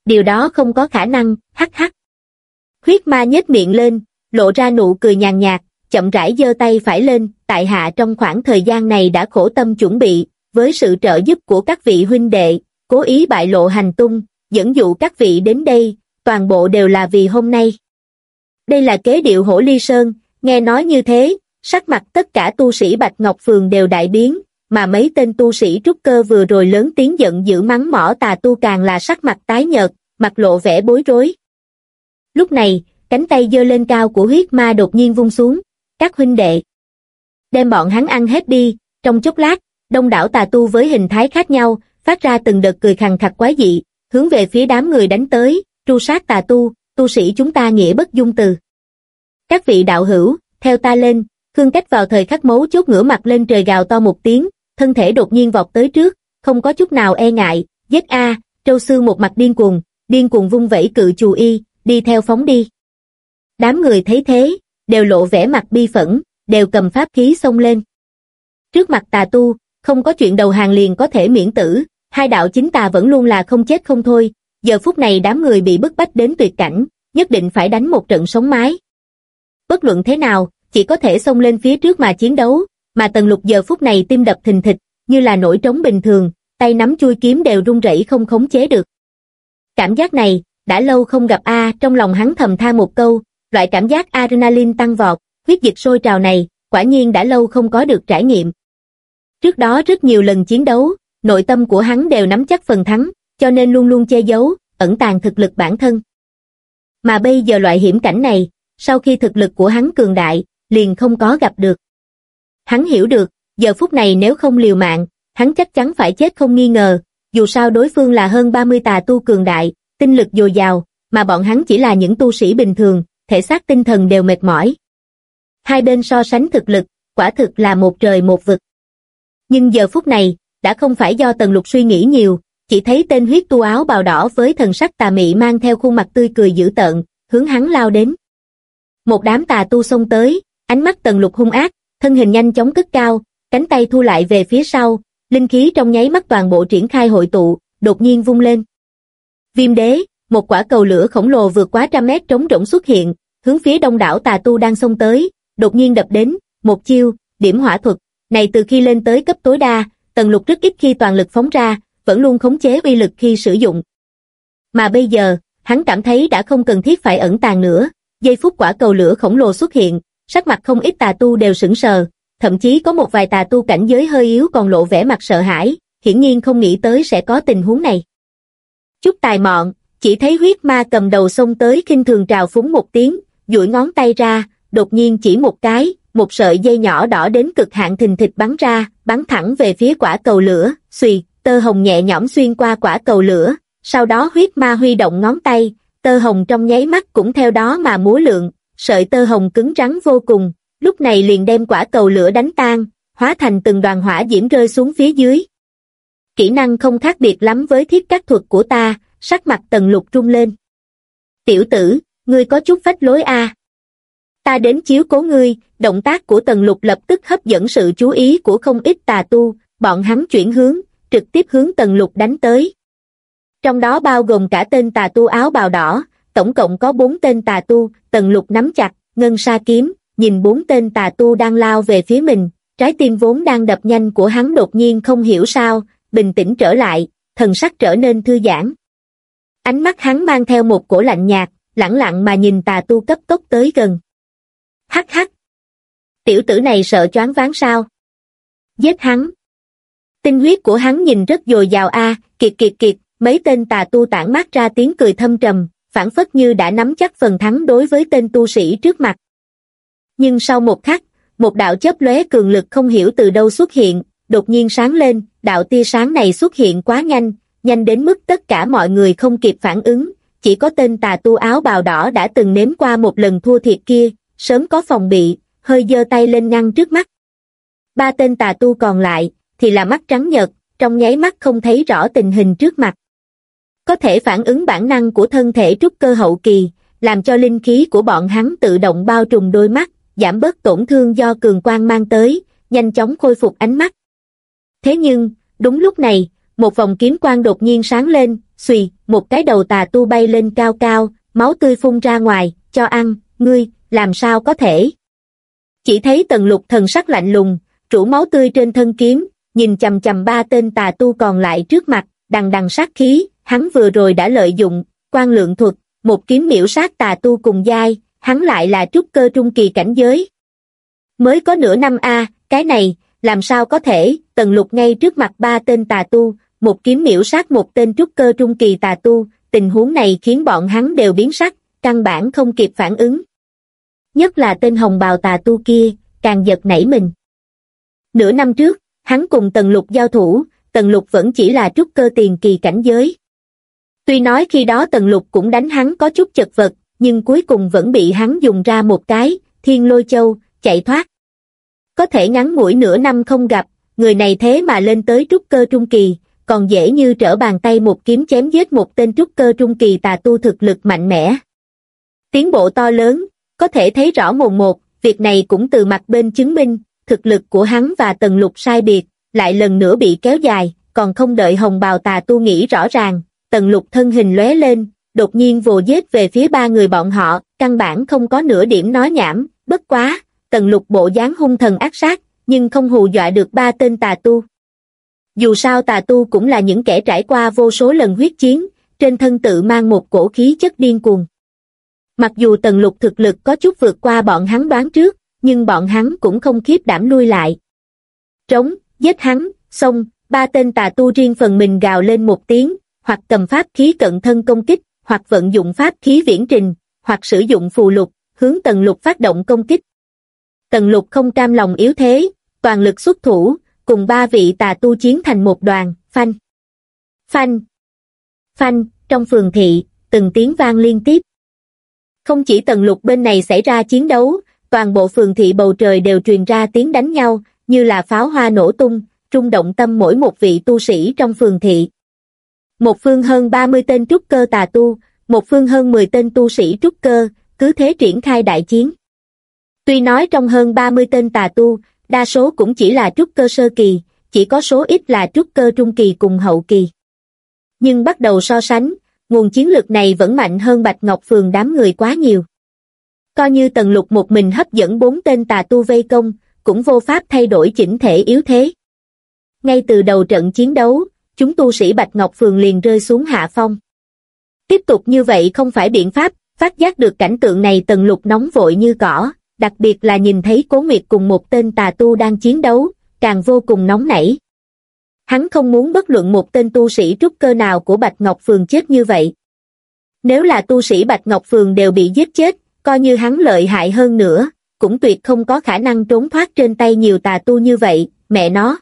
Điều đó không có khả năng, hắc hắc. Huyết ma nhếch miệng lên, lộ ra nụ cười nhàn nhạt, chậm rãi giơ tay phải lên, tại hạ trong khoảng thời gian này đã khổ tâm chuẩn bị, với sự trợ giúp của các vị huynh đệ, cố ý bại lộ hành tung, dẫn dụ các vị đến đây, toàn bộ đều là vì hôm nay. Đây là kế điệu hổ ly sơn, nghe nói như thế, sắc mặt tất cả tu sĩ Bạch Ngọc Phường đều đại biến, mà mấy tên tu sĩ trúc cơ vừa rồi lớn tiếng giận dữ mắng mỏ tà tu càng là sắc mặt tái nhợt, mặt lộ vẻ bối rối. Lúc này, cánh tay giơ lên cao của huyết ma đột nhiên vung xuống, các huynh đệ. Đem bọn hắn ăn hết đi, trong chốc lát, đông đảo tà tu với hình thái khác nhau, phát ra từng đợt cười khằng khặc quái dị, hướng về phía đám người đánh tới, tru sát tà tu, tu sĩ chúng ta nghĩa bất dung từ. Các vị đạo hữu, theo ta lên, Khương Cách vào thời khắc mấu chốt ngửa mặt lên trời gào to một tiếng, thân thể đột nhiên vọt tới trước, không có chút nào e ngại, giết a, Trâu Sư một mặt điên cuồng, điên cuồng vung vẩy cự chù y, đi theo phóng đi. Đám người thấy thế, đều lộ vẻ mặt bi phẫn, đều cầm pháp khí xông lên. Trước mặt tà tu, không có chuyện đầu hàng liền có thể miễn tử, hai đạo chính tà vẫn luôn là không chết không thôi, giờ phút này đám người bị bức bách đến tuyệt cảnh, nhất định phải đánh một trận sống mái. Bất luận thế nào, chỉ có thể xông lên phía trước mà chiến đấu, mà tần lục giờ phút này tim đập thình thịch, như là nổi trống bình thường, tay nắm chui kiếm đều run rẩy không khống chế được. Cảm giác này, đã lâu không gặp A trong lòng hắn thầm than một câu, loại cảm giác adrenaline tăng vọt, huyết dịch sôi trào này, quả nhiên đã lâu không có được trải nghiệm. Trước đó rất nhiều lần chiến đấu, nội tâm của hắn đều nắm chắc phần thắng, cho nên luôn luôn che giấu, ẩn tàng thực lực bản thân. Mà bây giờ loại hiểm cảnh này, sau khi thực lực của hắn cường đại, liền không có gặp được. Hắn hiểu được, giờ phút này nếu không liều mạng, hắn chắc chắn phải chết không nghi ngờ, dù sao đối phương là hơn 30 tà tu cường đại, tinh lực dồi dào, mà bọn hắn chỉ là những tu sĩ bình thường, thể xác tinh thần đều mệt mỏi. Hai bên so sánh thực lực, quả thực là một trời một vực. Nhưng giờ phút này, đã không phải do Tần Lục suy nghĩ nhiều, chỉ thấy tên huyết tu áo bào đỏ với thần sắc tà mị mang theo khuôn mặt tươi cười dữ tợn, hướng hắn lao đến. Một đám tà tu xông tới, ánh mắt Tần Lục hung ác, thân hình nhanh chóng cất cao, cánh tay thu lại về phía sau, linh khí trong nháy mắt toàn bộ triển khai hội tụ, đột nhiên vung lên. Viêm đế, một quả cầu lửa khổng lồ vượt quá trăm mét trống rỗng xuất hiện, hướng phía đông đảo tà tu đang xông tới, đột nhiên đập đến, một chiêu, điểm hỏa thuật, này từ khi lên tới cấp tối đa, tần lục rất ít khi toàn lực phóng ra, vẫn luôn khống chế uy lực khi sử dụng. Mà bây giờ, hắn cảm thấy đã không cần thiết phải ẩn tàng nữa, giây phút quả cầu lửa khổng lồ xuất hiện, sắc mặt không ít tà tu đều sững sờ, thậm chí có một vài tà tu cảnh giới hơi yếu còn lộ vẻ mặt sợ hãi, hiển nhiên không nghĩ tới sẽ có tình huống này. Chút tài mọn, chỉ thấy huyết ma cầm đầu xông tới khinh thường trào phúng một tiếng, duỗi ngón tay ra, đột nhiên chỉ một cái, một sợi dây nhỏ đỏ đến cực hạn thình thịch bắn ra, bắn thẳng về phía quả cầu lửa, xùy, tơ hồng nhẹ nhõm xuyên qua quả cầu lửa, sau đó huyết ma huy động ngón tay, tơ hồng trong nháy mắt cũng theo đó mà múa lượng, sợi tơ hồng cứng rắn vô cùng, lúc này liền đem quả cầu lửa đánh tan, hóa thành từng đoàn hỏa diễm rơi xuống phía dưới. Kỹ năng không khác biệt lắm với thiết các thuật của ta, sắc mặt tần lục trung lên. Tiểu tử, ngươi có chút phách lối a Ta đến chiếu cố ngươi, động tác của tần lục lập tức hấp dẫn sự chú ý của không ít tà tu, bọn hắn chuyển hướng, trực tiếp hướng tần lục đánh tới. Trong đó bao gồm cả tên tà tu áo bào đỏ, tổng cộng có bốn tên tà tu, tần lục nắm chặt, ngân sa kiếm, nhìn bốn tên tà tu đang lao về phía mình, trái tim vốn đang đập nhanh của hắn đột nhiên không hiểu sao, bình tĩnh trở lại, thần sắc trở nên thư giãn. Ánh mắt hắn mang theo một cổ lạnh nhạt, lẳng lặng mà nhìn tà tu cấp tốc tới gần. Hắc hắc! Tiểu tử này sợ choáng váng sao? Giết hắn! Tinh huyết của hắn nhìn rất dồi dào a, kiệt kiệt kiệt, mấy tên tà tu tản mát ra tiếng cười thâm trầm, phản phất như đã nắm chắc phần thắng đối với tên tu sĩ trước mặt. Nhưng sau một khắc, một đạo chớp lóe cường lực không hiểu từ đâu xuất hiện, đột nhiên sáng lên, đạo tia sáng này xuất hiện quá nhanh, nhanh đến mức tất cả mọi người không kịp phản ứng, chỉ có tên tà tu áo bào đỏ đã từng nếm qua một lần thua thiệt kia, sớm có phòng bị, hơi giơ tay lên ngăn trước mắt. Ba tên tà tu còn lại, thì là mắt trắng nhợt, trong nháy mắt không thấy rõ tình hình trước mặt. Có thể phản ứng bản năng của thân thể trúc cơ hậu kỳ, làm cho linh khí của bọn hắn tự động bao trùm đôi mắt, giảm bớt tổn thương do cường quang mang tới, nhanh chóng khôi phục ánh mắt. Thế nhưng, đúng lúc này, một vòng kiếm quang đột nhiên sáng lên, xùy, một cái đầu tà tu bay lên cao cao, máu tươi phun ra ngoài, cho ăn, ngươi, làm sao có thể. Chỉ thấy tần lục thần sắc lạnh lùng, trũ máu tươi trên thân kiếm, nhìn chầm chầm ba tên tà tu còn lại trước mặt, đằng đằng sát khí, hắn vừa rồi đã lợi dụng, quan lượng thuật, một kiếm miễu sát tà tu cùng giai, hắn lại là trúc cơ trung kỳ cảnh giới. Mới có nửa năm a cái này, làm sao có thể, tần lục ngay trước mặt ba tên tà tu, một kiếm miễu sát một tên trúc cơ trung kỳ tà tu, tình huống này khiến bọn hắn đều biến sắc, căn bản không kịp phản ứng. Nhất là tên hồng bào tà tu kia, càng giật nảy mình. Nửa năm trước, hắn cùng tần lục giao thủ, tần lục vẫn chỉ là trúc cơ tiền kỳ cảnh giới. Tuy nói khi đó tần lục cũng đánh hắn có chút chật vật, nhưng cuối cùng vẫn bị hắn dùng ra một cái, thiên lôi châu, chạy thoát. Có thể ngắn ngủi nửa năm không gặp, người này thế mà lên tới trúc cơ trung kỳ, còn dễ như trở bàn tay một kiếm chém giết một tên trúc cơ trung kỳ tà tu thực lực mạnh mẽ. Tiến bộ to lớn, có thể thấy rõ mồn một, việc này cũng từ mặt bên chứng minh, thực lực của hắn và tần lục sai biệt, lại lần nữa bị kéo dài, còn không đợi hồng bào tà tu nghĩ rõ ràng, tần lục thân hình lóe lên, đột nhiên vồ giết về phía ba người bọn họ, căn bản không có nửa điểm nói nhảm, bất quá, tần lục bộ dáng hung thần ác sát, nhưng không hù dọa được ba tên tà tu. Dù sao tà tu cũng là những kẻ trải qua vô số lần huyết chiến, trên thân tự mang một cổ khí chất điên cuồng. Mặc dù tần lục thực lực có chút vượt qua bọn hắn đoán trước, nhưng bọn hắn cũng không khiếp đảm lui lại. Trống, giết hắn, xong, ba tên tà tu riêng phần mình gào lên một tiếng, hoặc cầm pháp khí cận thân công kích, hoặc vận dụng pháp khí viễn trình, hoặc sử dụng phù lục, hướng tần lục phát động công kích. Tần lục không cam lòng yếu thế, toàn lực xuất thủ, cùng ba vị tà tu chiến thành một đoàn, phanh. Phanh. Phanh, trong phường thị, từng tiếng vang liên tiếp. Không chỉ tần lục bên này xảy ra chiến đấu, toàn bộ phường thị bầu trời đều truyền ra tiếng đánh nhau, như là pháo hoa nổ tung, trung động tâm mỗi một vị tu sĩ trong phường thị. Một phương hơn 30 tên trúc cơ tà tu, một phương hơn 10 tên tu sĩ trúc cơ, cứ thế triển khai đại chiến. Tuy nói trong hơn 30 tên tà tu, đa số cũng chỉ là trúc cơ sơ kỳ, chỉ có số ít là trúc cơ trung kỳ cùng hậu kỳ. Nhưng bắt đầu so sánh, nguồn chiến lược này vẫn mạnh hơn Bạch Ngọc Phường đám người quá nhiều. Coi như tần lục một mình hấp dẫn bốn tên tà tu vây công, cũng vô pháp thay đổi chỉnh thể yếu thế. Ngay từ đầu trận chiến đấu, chúng tu sĩ Bạch Ngọc Phường liền rơi xuống hạ phong. Tiếp tục như vậy không phải biện pháp, phát giác được cảnh tượng này tần lục nóng vội như cỏ, đặc biệt là nhìn thấy Cố Nguyệt cùng một tên tà tu đang chiến đấu, càng vô cùng nóng nảy. Hắn không muốn bất luận một tên tu sĩ trúc cơ nào của Bạch Ngọc Phường chết như vậy. Nếu là tu sĩ Bạch Ngọc Phường đều bị giết chết, coi như hắn lợi hại hơn nữa, cũng tuyệt không có khả năng trốn thoát trên tay nhiều tà tu như vậy, mẹ nó.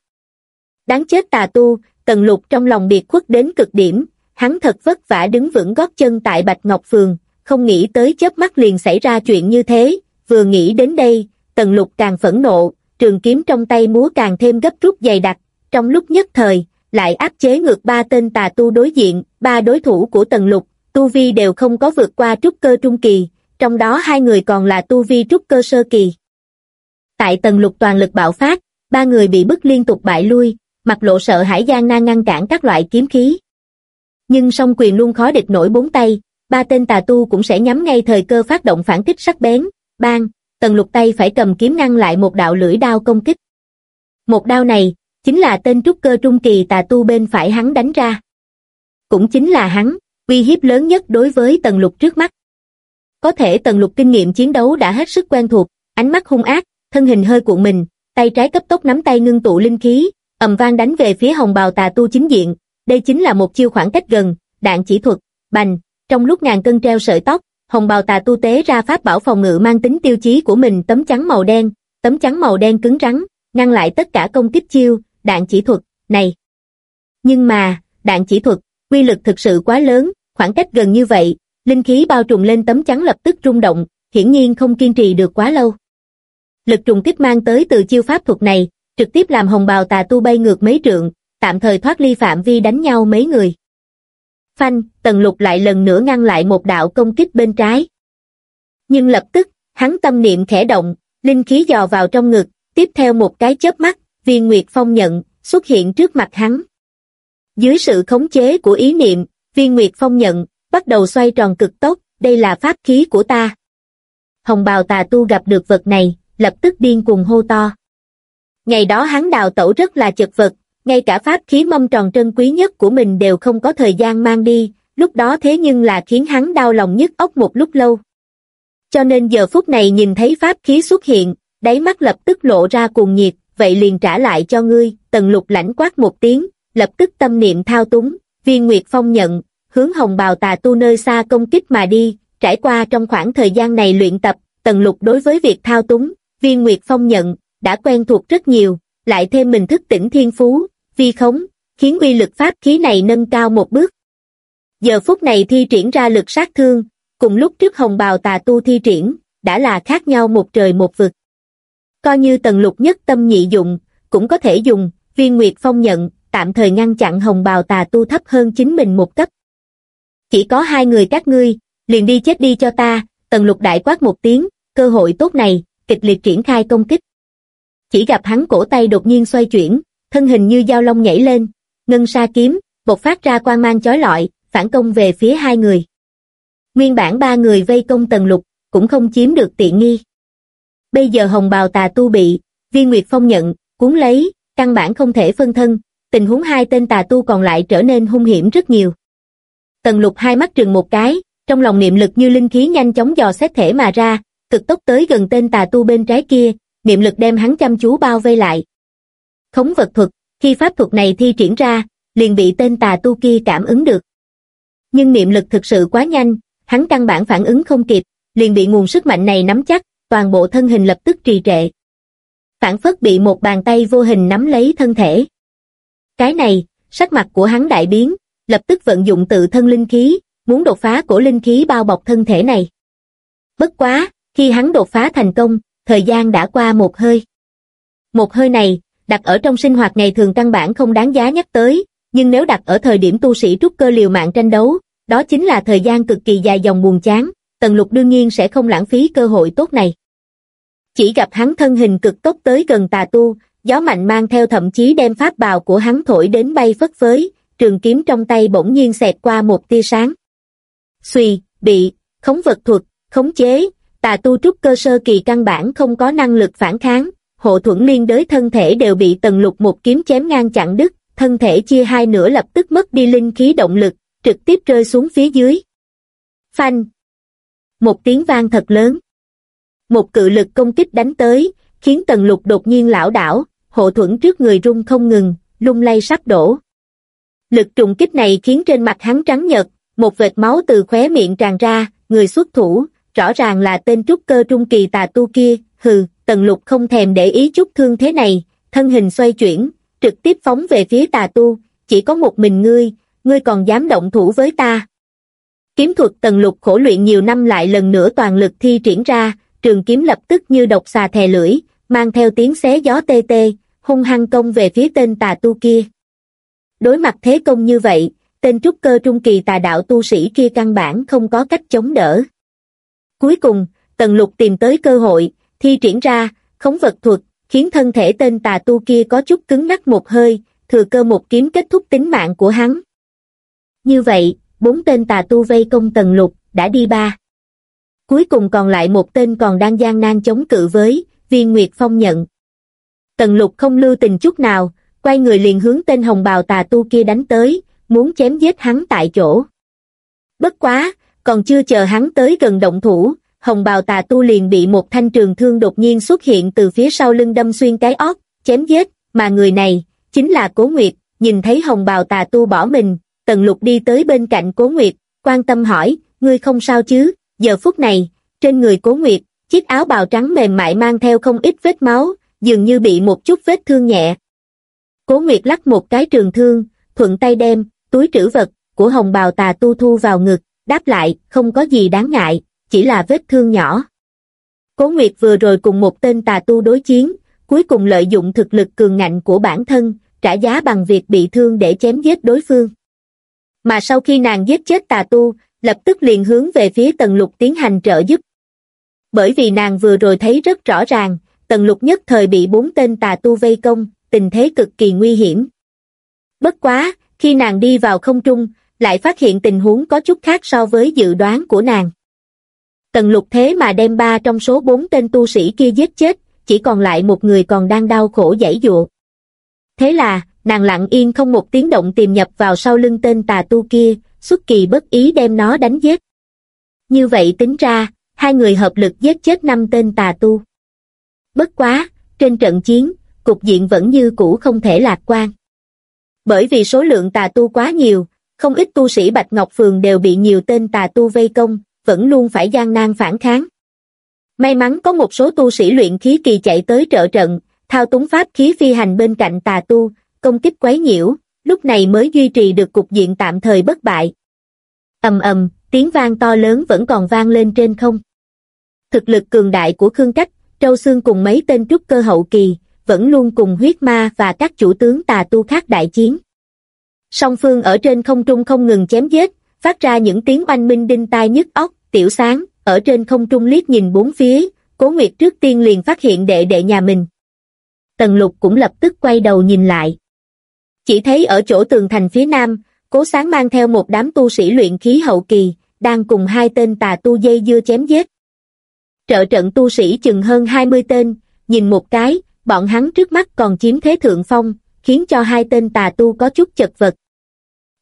Đáng chết tà tu, tần lục trong lòng biệt khuất đến cực điểm, hắn thật vất vả đứng vững gót chân tại Bạch Ngọc Phường, không nghĩ tới chớp mắt liền xảy ra chuyện như thế, vừa nghĩ đến đây, tần lục càng phẫn nộ, trường kiếm trong tay múa càng thêm gấp rút dày đặc, trong lúc nhất thời, lại áp chế ngược ba tên tà tu đối diện, ba đối thủ của tần lục, tu vi đều không có vượt qua trúc cơ trung kỳ, trong đó hai người còn là tu vi trúc cơ sơ kỳ. Tại tần lục toàn lực bạo phát, ba người bị bức liên tục bại lui, mặt lộ sợ hãi gian nan ngăn cản các loại kiếm khí. Nhưng song quyền luôn khó địch nổi bốn tay, ba tên tà tu cũng sẽ nhắm ngay thời cơ phát động phản kích sắc bén, bang, tần lục tay phải cầm kiếm ngăn lại một đạo lưỡi đao công kích. Một đao này, chính là tên trúc cơ trung kỳ tà tu bên phải hắn đánh ra. Cũng chính là hắn, uy hiếp lớn nhất đối với tần lục trước mắt. Có thể tần lục kinh nghiệm chiến đấu đã hết sức quen thuộc, ánh mắt hung ác, thân hình hơi cuộn mình, tay trái cấp tốc nắm tay ngưng tụ linh khí, ầm vang đánh về phía hồng bào tà tu chính diện, đây chính là một chiêu khoảng cách gần, đạn chỉ thuật, bành, trong lúc ngàn cân treo sợi tóc, hồng bào tà tu tế ra pháp bảo phòng ngự mang tính tiêu chí của mình tấm trắng màu đen, tấm trắng màu đen cứng rắn, ngăn lại tất cả công kích chiêu, đạn chỉ thuật, này. Nhưng mà, đạn chỉ thuật, quy lực thực sự quá lớn, khoảng cách gần như vậy, linh khí bao trùm lên tấm chắn lập tức rung động, hiển nhiên không kiên trì được quá lâu. Lực trùng kích mang tới từ chiêu pháp thuật này, trực tiếp làm hồng bào tà tu bay ngược mấy trượng, tạm thời thoát ly phạm vi đánh nhau mấy người. Phanh, tần lục lại lần nữa ngăn lại một đạo công kích bên trái. Nhưng lập tức, hắn tâm niệm khẽ động, linh khí dò vào trong ngực, tiếp theo một cái chớp mắt, viên nguyệt phong nhận, xuất hiện trước mặt hắn. Dưới sự khống chế của ý niệm, viên nguyệt phong nhận, bắt đầu xoay tròn cực tốc, đây là pháp khí của ta. Hồng bào tà tu gặp được vật này, lập tức điên cuồng hô to. Ngày đó hắn đào tẩu rất là chật vật, ngay cả pháp khí mâm tròn trân quý nhất của mình đều không có thời gian mang đi, lúc đó thế nhưng là khiến hắn đau lòng nhất ốc một lúc lâu. Cho nên giờ phút này nhìn thấy pháp khí xuất hiện, đáy mắt lập tức lộ ra cuồng nhiệt, vậy liền trả lại cho ngươi, tần lục lãnh quát một tiếng, lập tức tâm niệm thao túng, viên nguyệt phong nhận, hướng hồng bào tà tu nơi xa công kích mà đi, trải qua trong khoảng thời gian này luyện tập, tần lục đối với việc thao túng, viên nguyệt phong nhận, đã quen thuộc rất nhiều, lại thêm mình thức tỉnh thiên phú, vi khống, khiến uy lực pháp khí này nâng cao một bước. Giờ phút này thi triển ra lực sát thương, cùng lúc trước hồng bào tà tu thi triển, đã là khác nhau một trời một vực. Coi như tần lục nhất tâm nhị dụng, cũng có thể dùng, viên nguyệt phong nhận, tạm thời ngăn chặn hồng bào tà tu thấp hơn chính mình một cấp. Chỉ có hai người các ngươi, liền đi chết đi cho ta, tần lục đại quát một tiếng, cơ hội tốt này, kịch liệt triển khai công kích. Chỉ gặp hắn cổ tay đột nhiên xoay chuyển, thân hình như dao long nhảy lên, ngân sa kiếm, bộc phát ra quang mang chói lọi, phản công về phía hai người. Nguyên bản ba người vây công tần lục, cũng không chiếm được tiện nghi. Bây giờ hồng bào tà tu bị, viên nguyệt phong nhận, cuốn lấy, căn bản không thể phân thân, tình huống hai tên tà tu còn lại trở nên hung hiểm rất nhiều. Tần lục hai mắt trừng một cái, trong lòng niệm lực như linh khí nhanh chóng dò xét thể mà ra, cực tốc tới gần tên tà tu bên trái kia, niệm lực đem hắn chăm chú bao vây lại. Khống vật thuật, khi pháp thuật này thi triển ra, liền bị tên tà tu kia cảm ứng được. Nhưng niệm lực thực sự quá nhanh, hắn căn bản phản ứng không kịp, liền bị nguồn sức mạnh này nắm chắc, toàn bộ thân hình lập tức trì trệ. Phản phất bị một bàn tay vô hình nắm lấy thân thể. Cái này, sắc mặt của hắn đại biến, lập tức vận dụng tự thân linh khí, muốn đột phá cổ linh khí bao bọc thân thể này. Bất quá, khi hắn đột phá thành công, thời gian đã qua một hơi. Một hơi này, đặt ở trong sinh hoạt ngày thường căn bản không đáng giá nhắc tới, nhưng nếu đặt ở thời điểm tu sĩ trúc cơ liều mạng tranh đấu, đó chính là thời gian cực kỳ dài dòng buồn chán, Tần Lục đương nhiên sẽ không lãng phí cơ hội tốt này. Chỉ gặp hắn thân hình cực tốc tới gần tà tu, gió mạnh mang theo thậm chí đem pháp bào của hắn thổi đến bay phất phới, trường kiếm trong tay bỗng nhiên xẹt qua một tia sáng. Xùy, bị, khống vật thuật, khống chế, tà tu trúc cơ sơ kỳ căn bản không có năng lực phản kháng, hộ thuẫn liên đới thân thể đều bị tần lục một kiếm chém ngang chặn đứt, thân thể chia hai nửa lập tức mất đi linh khí động lực, trực tiếp rơi xuống phía dưới. Phanh! Một tiếng vang thật lớn. một cự lực công kích đánh tới, khiến tần lục đột nhiên lão đảo, hộ thuẫn trước người rung không ngừng, lung lay sắp đổ. Lực trùng kích này khiến trên mặt hắn trắng nhợt, một vệt máu từ khóe miệng tràn ra, người xuất thủ, rõ ràng là tên trúc cơ trung kỳ tà tu kia, hừ, tần lục không thèm để ý chút thương thế này, thân hình xoay chuyển, trực tiếp phóng về phía tà tu, chỉ có một mình ngươi, ngươi còn dám động thủ với ta. Kiếm thuật tần lục khổ luyện nhiều năm lại lần nữa toàn lực thi triển ra, trường kiếm lập tức như độc xà thè lưỡi, mang theo tiếng xé gió tê tê, hung hăng công về phía tên tà tu kia. Đối mặt thế công như vậy, tên trúc cơ trung kỳ tà đạo tu sĩ kia căn bản không có cách chống đỡ. Cuối cùng, tần lục tìm tới cơ hội, thi triển ra, khống vật thuật, khiến thân thể tên tà tu kia có chút cứng ngắc một hơi, thừa cơ một kiếm kết thúc tính mạng của hắn. Như vậy, bốn tên tà tu vây công tần lục, đã đi ba. Cuối cùng còn lại một tên còn đang gian nan chống cự với, viên Nguyệt Phong nhận. Tần lục không lưu tình chút nào, quay người liền hướng tên hồng bào tà tu kia đánh tới, muốn chém giết hắn tại chỗ. Bất quá, còn chưa chờ hắn tới gần động thủ, hồng bào tà tu liền bị một thanh trường thương đột nhiên xuất hiện từ phía sau lưng đâm xuyên cái ót, chém giết, mà người này, chính là Cố Nguyệt, nhìn thấy hồng bào tà tu bỏ mình, tần lục đi tới bên cạnh Cố Nguyệt, quan tâm hỏi, ngươi không sao chứ, giờ phút này, trên người Cố Nguyệt, chiếc áo bào trắng mềm mại mang theo không ít vết máu, dường như bị một chút vết thương nhẹ. Cố Nguyệt lắc một cái trường thương, thuận tay đem, túi trữ vật, của hồng bào tà tu thu vào ngực, đáp lại, không có gì đáng ngại, chỉ là vết thương nhỏ. Cố Nguyệt vừa rồi cùng một tên tà tu đối chiến, cuối cùng lợi dụng thực lực cường ngạnh của bản thân, trả giá bằng việc bị thương để chém giết đối phương. Mà sau khi nàng giết chết tà tu, lập tức liền hướng về phía tần lục tiến hành trợ giúp. Bởi vì nàng vừa rồi thấy rất rõ ràng, tần lục nhất thời bị bốn tên tà tu vây công, tình thế cực kỳ nguy hiểm. Bất quá, khi nàng đi vào không trung, lại phát hiện tình huống có chút khác so với dự đoán của nàng. Tần lục thế mà đem ba trong số bốn tên tu sĩ kia giết chết, chỉ còn lại một người còn đang đau khổ giải dụa. Thế là, nàng lặng yên không một tiếng động tìm nhập vào sau lưng tên tà tu kia, xuất kỳ bất ý đem nó đánh giết. Như vậy tính ra, hai người hợp lực giết chết năm tên tà tu. Bất quá, trên trận chiến, cục diện vẫn như cũ không thể lạc quan. Bởi vì số lượng tà tu quá nhiều, không ít tu sĩ Bạch Ngọc Phường đều bị nhiều tên tà tu vây công, vẫn luôn phải gian nan phản kháng. May mắn có một số tu sĩ luyện khí kỳ chạy tới trợ trận, thao túng pháp khí phi hành bên cạnh tà tu, công kích quấy nhiễu, lúc này mới duy trì được cục diện tạm thời bất bại. ầm ầm, tiếng vang to lớn vẫn còn vang lên trên không. Thực lực cường đại của Khương Cách, Trâu Xương cùng mấy tên trúc cơ hậu kỳ, vẫn luôn cùng huyết ma và các chủ tướng tà tu khác đại chiến. Song phương ở trên không trung không ngừng chém giết, phát ra những tiếng oanh minh đinh tai nhức óc, tiểu sáng, ở trên không trung liếc nhìn bốn phía, cố nguyệt trước tiên liền phát hiện đệ đệ nhà mình. Tần lục cũng lập tức quay đầu nhìn lại. Chỉ thấy ở chỗ tường thành phía nam, cố sáng mang theo một đám tu sĩ luyện khí hậu kỳ, đang cùng hai tên tà tu dây dưa chém giết. Trợ trận tu sĩ chừng hơn 20 tên, nhìn một cái, bọn hắn trước mắt còn chiếm thế thượng phong, khiến cho hai tên tà tu có chút chật vật.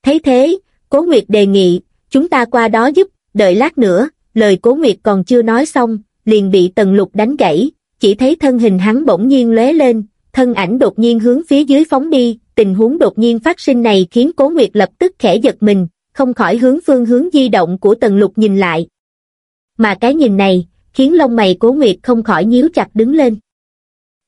Thấy thế, Cố Nguyệt đề nghị, chúng ta qua đó giúp, đợi lát nữa, lời Cố Nguyệt còn chưa nói xong, liền bị Tần Lục đánh gãy, chỉ thấy thân hình hắn bỗng nhiên lóe lên, thân ảnh đột nhiên hướng phía dưới phóng đi, tình huống đột nhiên phát sinh này khiến Cố Nguyệt lập tức khẽ giật mình, không khỏi hướng phương hướng di động của Tần Lục nhìn lại. Mà cái nhìn này, khiến lông mày Cố Nguyệt không khỏi nhíu chặt đứng lên.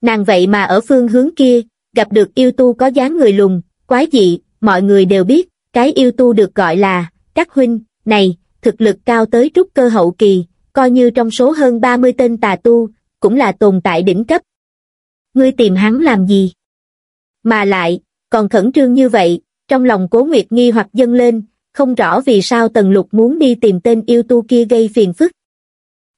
Nàng vậy mà ở phương hướng kia, gặp được yêu tu có dáng người lùn, quái dị, mọi người đều biết, cái yêu tu được gọi là, các huynh, này, thực lực cao tới trúc cơ hậu kỳ, coi như trong số hơn 30 tên tà tu, cũng là tồn tại đỉnh cấp. Ngươi tìm hắn làm gì? Mà lại, còn khẩn trương như vậy, trong lòng cố nguyệt nghi hoặc dâng lên, không rõ vì sao tần lục muốn đi tìm tên yêu tu kia gây phiền phức.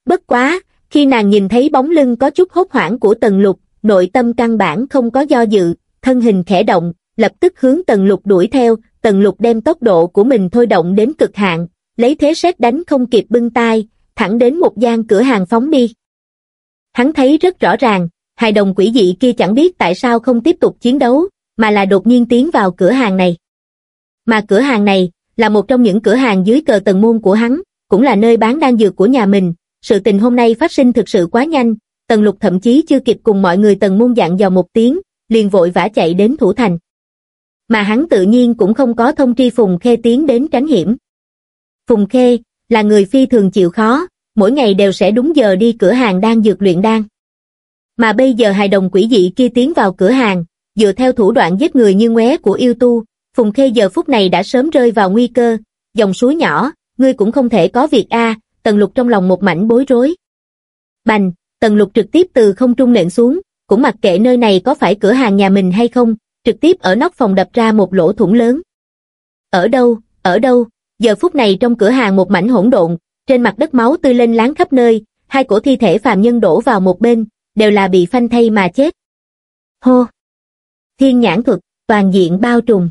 Bất quá, khi nàng nhìn thấy bóng lưng có chút hốt hoảng của tần lục, nội tâm căn bản không có do dự, thân hình khẽ động, lập tức hướng tần lục đuổi theo, tần lục đem tốc độ của mình thôi động đến cực hạn, lấy thế xét đánh không kịp bưng tai, thẳng đến một gian cửa hàng phóng đi. Hắn thấy rất rõ ràng, hài đồng quỷ dị kia chẳng biết tại sao không tiếp tục chiến đấu, mà là đột nhiên tiến vào cửa hàng này. Mà cửa hàng này, là một trong những cửa hàng dưới cờ tầng môn của hắn, cũng là nơi bán đan dược của nhà mình, sự tình hôm nay phát sinh thực sự quá nhanh, Tần Lục thậm chí chưa kịp cùng mọi người Tần Môn dặn dò một tiếng, liền vội vã chạy đến thủ thành. Mà hắn tự nhiên cũng không có thông tri Phùng Khê tiến đến tránh hiểm. Phùng Khê, là người phi thường chịu khó, mỗi ngày đều sẽ đúng giờ đi cửa hàng đang dược luyện đan. Mà bây giờ hài đồng quỷ dị kia tiến vào cửa hàng, dựa theo thủ đoạn giết người như ngué của yêu tu, Phùng Khê giờ phút này đã sớm rơi vào nguy cơ, dòng suối nhỏ, ngươi cũng không thể có việc a tần lục trong lòng một mảnh bối rối. Bành, tần lục trực tiếp từ không trung nện xuống, cũng mặc kệ nơi này có phải cửa hàng nhà mình hay không, trực tiếp ở nóc phòng đập ra một lỗ thủng lớn. Ở đâu, ở đâu, giờ phút này trong cửa hàng một mảnh hỗn độn, trên mặt đất máu tươi lên láng khắp nơi, hai cổ thi thể phàm nhân đổ vào một bên, đều là bị phanh thay mà chết. Hô! Thiên nhãn thuật, toàn diện bao trùm.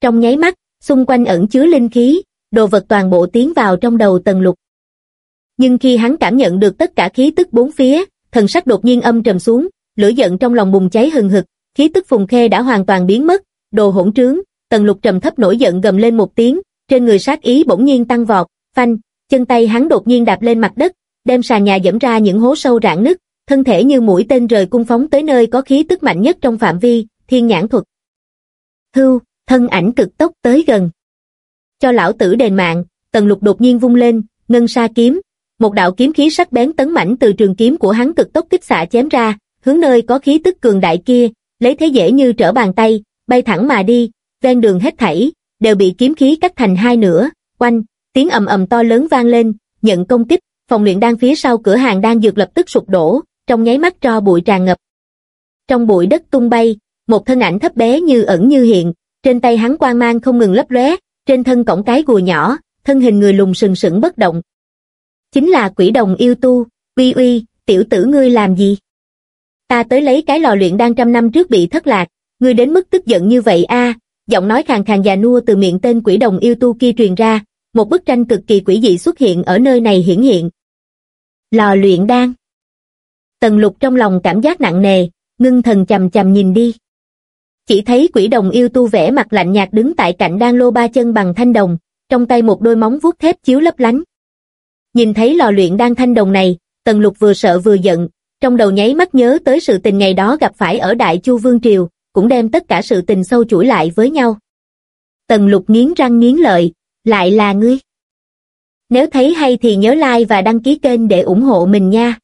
Trong nháy mắt, xung quanh ẩn chứa linh khí, đồ vật toàn bộ tiến vào trong đầu tần lục. Nhưng khi hắn cảm nhận được tất cả khí tức bốn phía, thần sắc đột nhiên âm trầm xuống, lửa giận trong lòng bùng cháy hừng hực, khí tức phùng khê đã hoàn toàn biến mất, đồ hỗn trướng, tần lục trầm thấp nổi giận gầm lên một tiếng, trên người sát ý bỗng nhiên tăng vọt, phanh, chân tay hắn đột nhiên đạp lên mặt đất, đem sàn nhà dẫm ra những hố sâu rạn nứt, thân thể như mũi tên rời cung phóng tới nơi có khí tức mạnh nhất trong phạm vi, thiên nhãn thuật. Hưu, thân ảnh cực tốc tới gần. Cho lão tử đền mạng, tần lục đột nhiên vung lên, ngân sa kiếm, một đạo kiếm khí sắc bén tấn mảnh từ trường kiếm của hắn cực tốc kích xạ chém ra, hướng nơi có khí tức cường đại kia, lấy thế dễ như trở bàn tay, bay thẳng mà đi, ven đường hết thảy, đều bị kiếm khí cắt thành hai nửa, quanh, tiếng ầm ầm to lớn vang lên, nhận công kích, phòng luyện đan phía sau cửa hàng đang dược lập tức sụp đổ, trong nháy mắt cho bụi tràn ngập. Trong bụi đất tung bay, một thân ảnh thấp bé như ẩn như hiện, trên tay hắn quang mang không ngừng lấp lóe, trên thân cổng cái gùi nhỏ, thân hình người lùng sừng sững bất động. Chính là quỷ đồng yêu tu, uy uy, tiểu tử ngươi làm gì? Ta tới lấy cái lò luyện đan trăm năm trước bị thất lạc, ngươi đến mức tức giận như vậy a giọng nói khàn khàn già nua từ miệng tên quỷ đồng yêu tu kia truyền ra, một bức tranh cực kỳ quỷ dị xuất hiện ở nơi này hiển hiện. Lò luyện đan. Tần lục trong lòng cảm giác nặng nề, ngưng thần chầm chầm nhìn đi. Chỉ thấy quỷ đồng yêu tu vẽ mặt lạnh nhạt đứng tại cạnh đan lô ba chân bằng thanh đồng, trong tay một đôi móng vuốt thép chiếu lấp lánh. Nhìn thấy lò luyện đang thanh đồng này, tần lục vừa sợ vừa giận, trong đầu nháy mắt nhớ tới sự tình ngày đó gặp phải ở Đại Chu Vương Triều, cũng đem tất cả sự tình sâu chuỗi lại với nhau. Tần lục nghiến răng nghiến lợi, lại là ngươi. Nếu thấy hay thì nhớ like và đăng ký kênh để ủng hộ mình nha.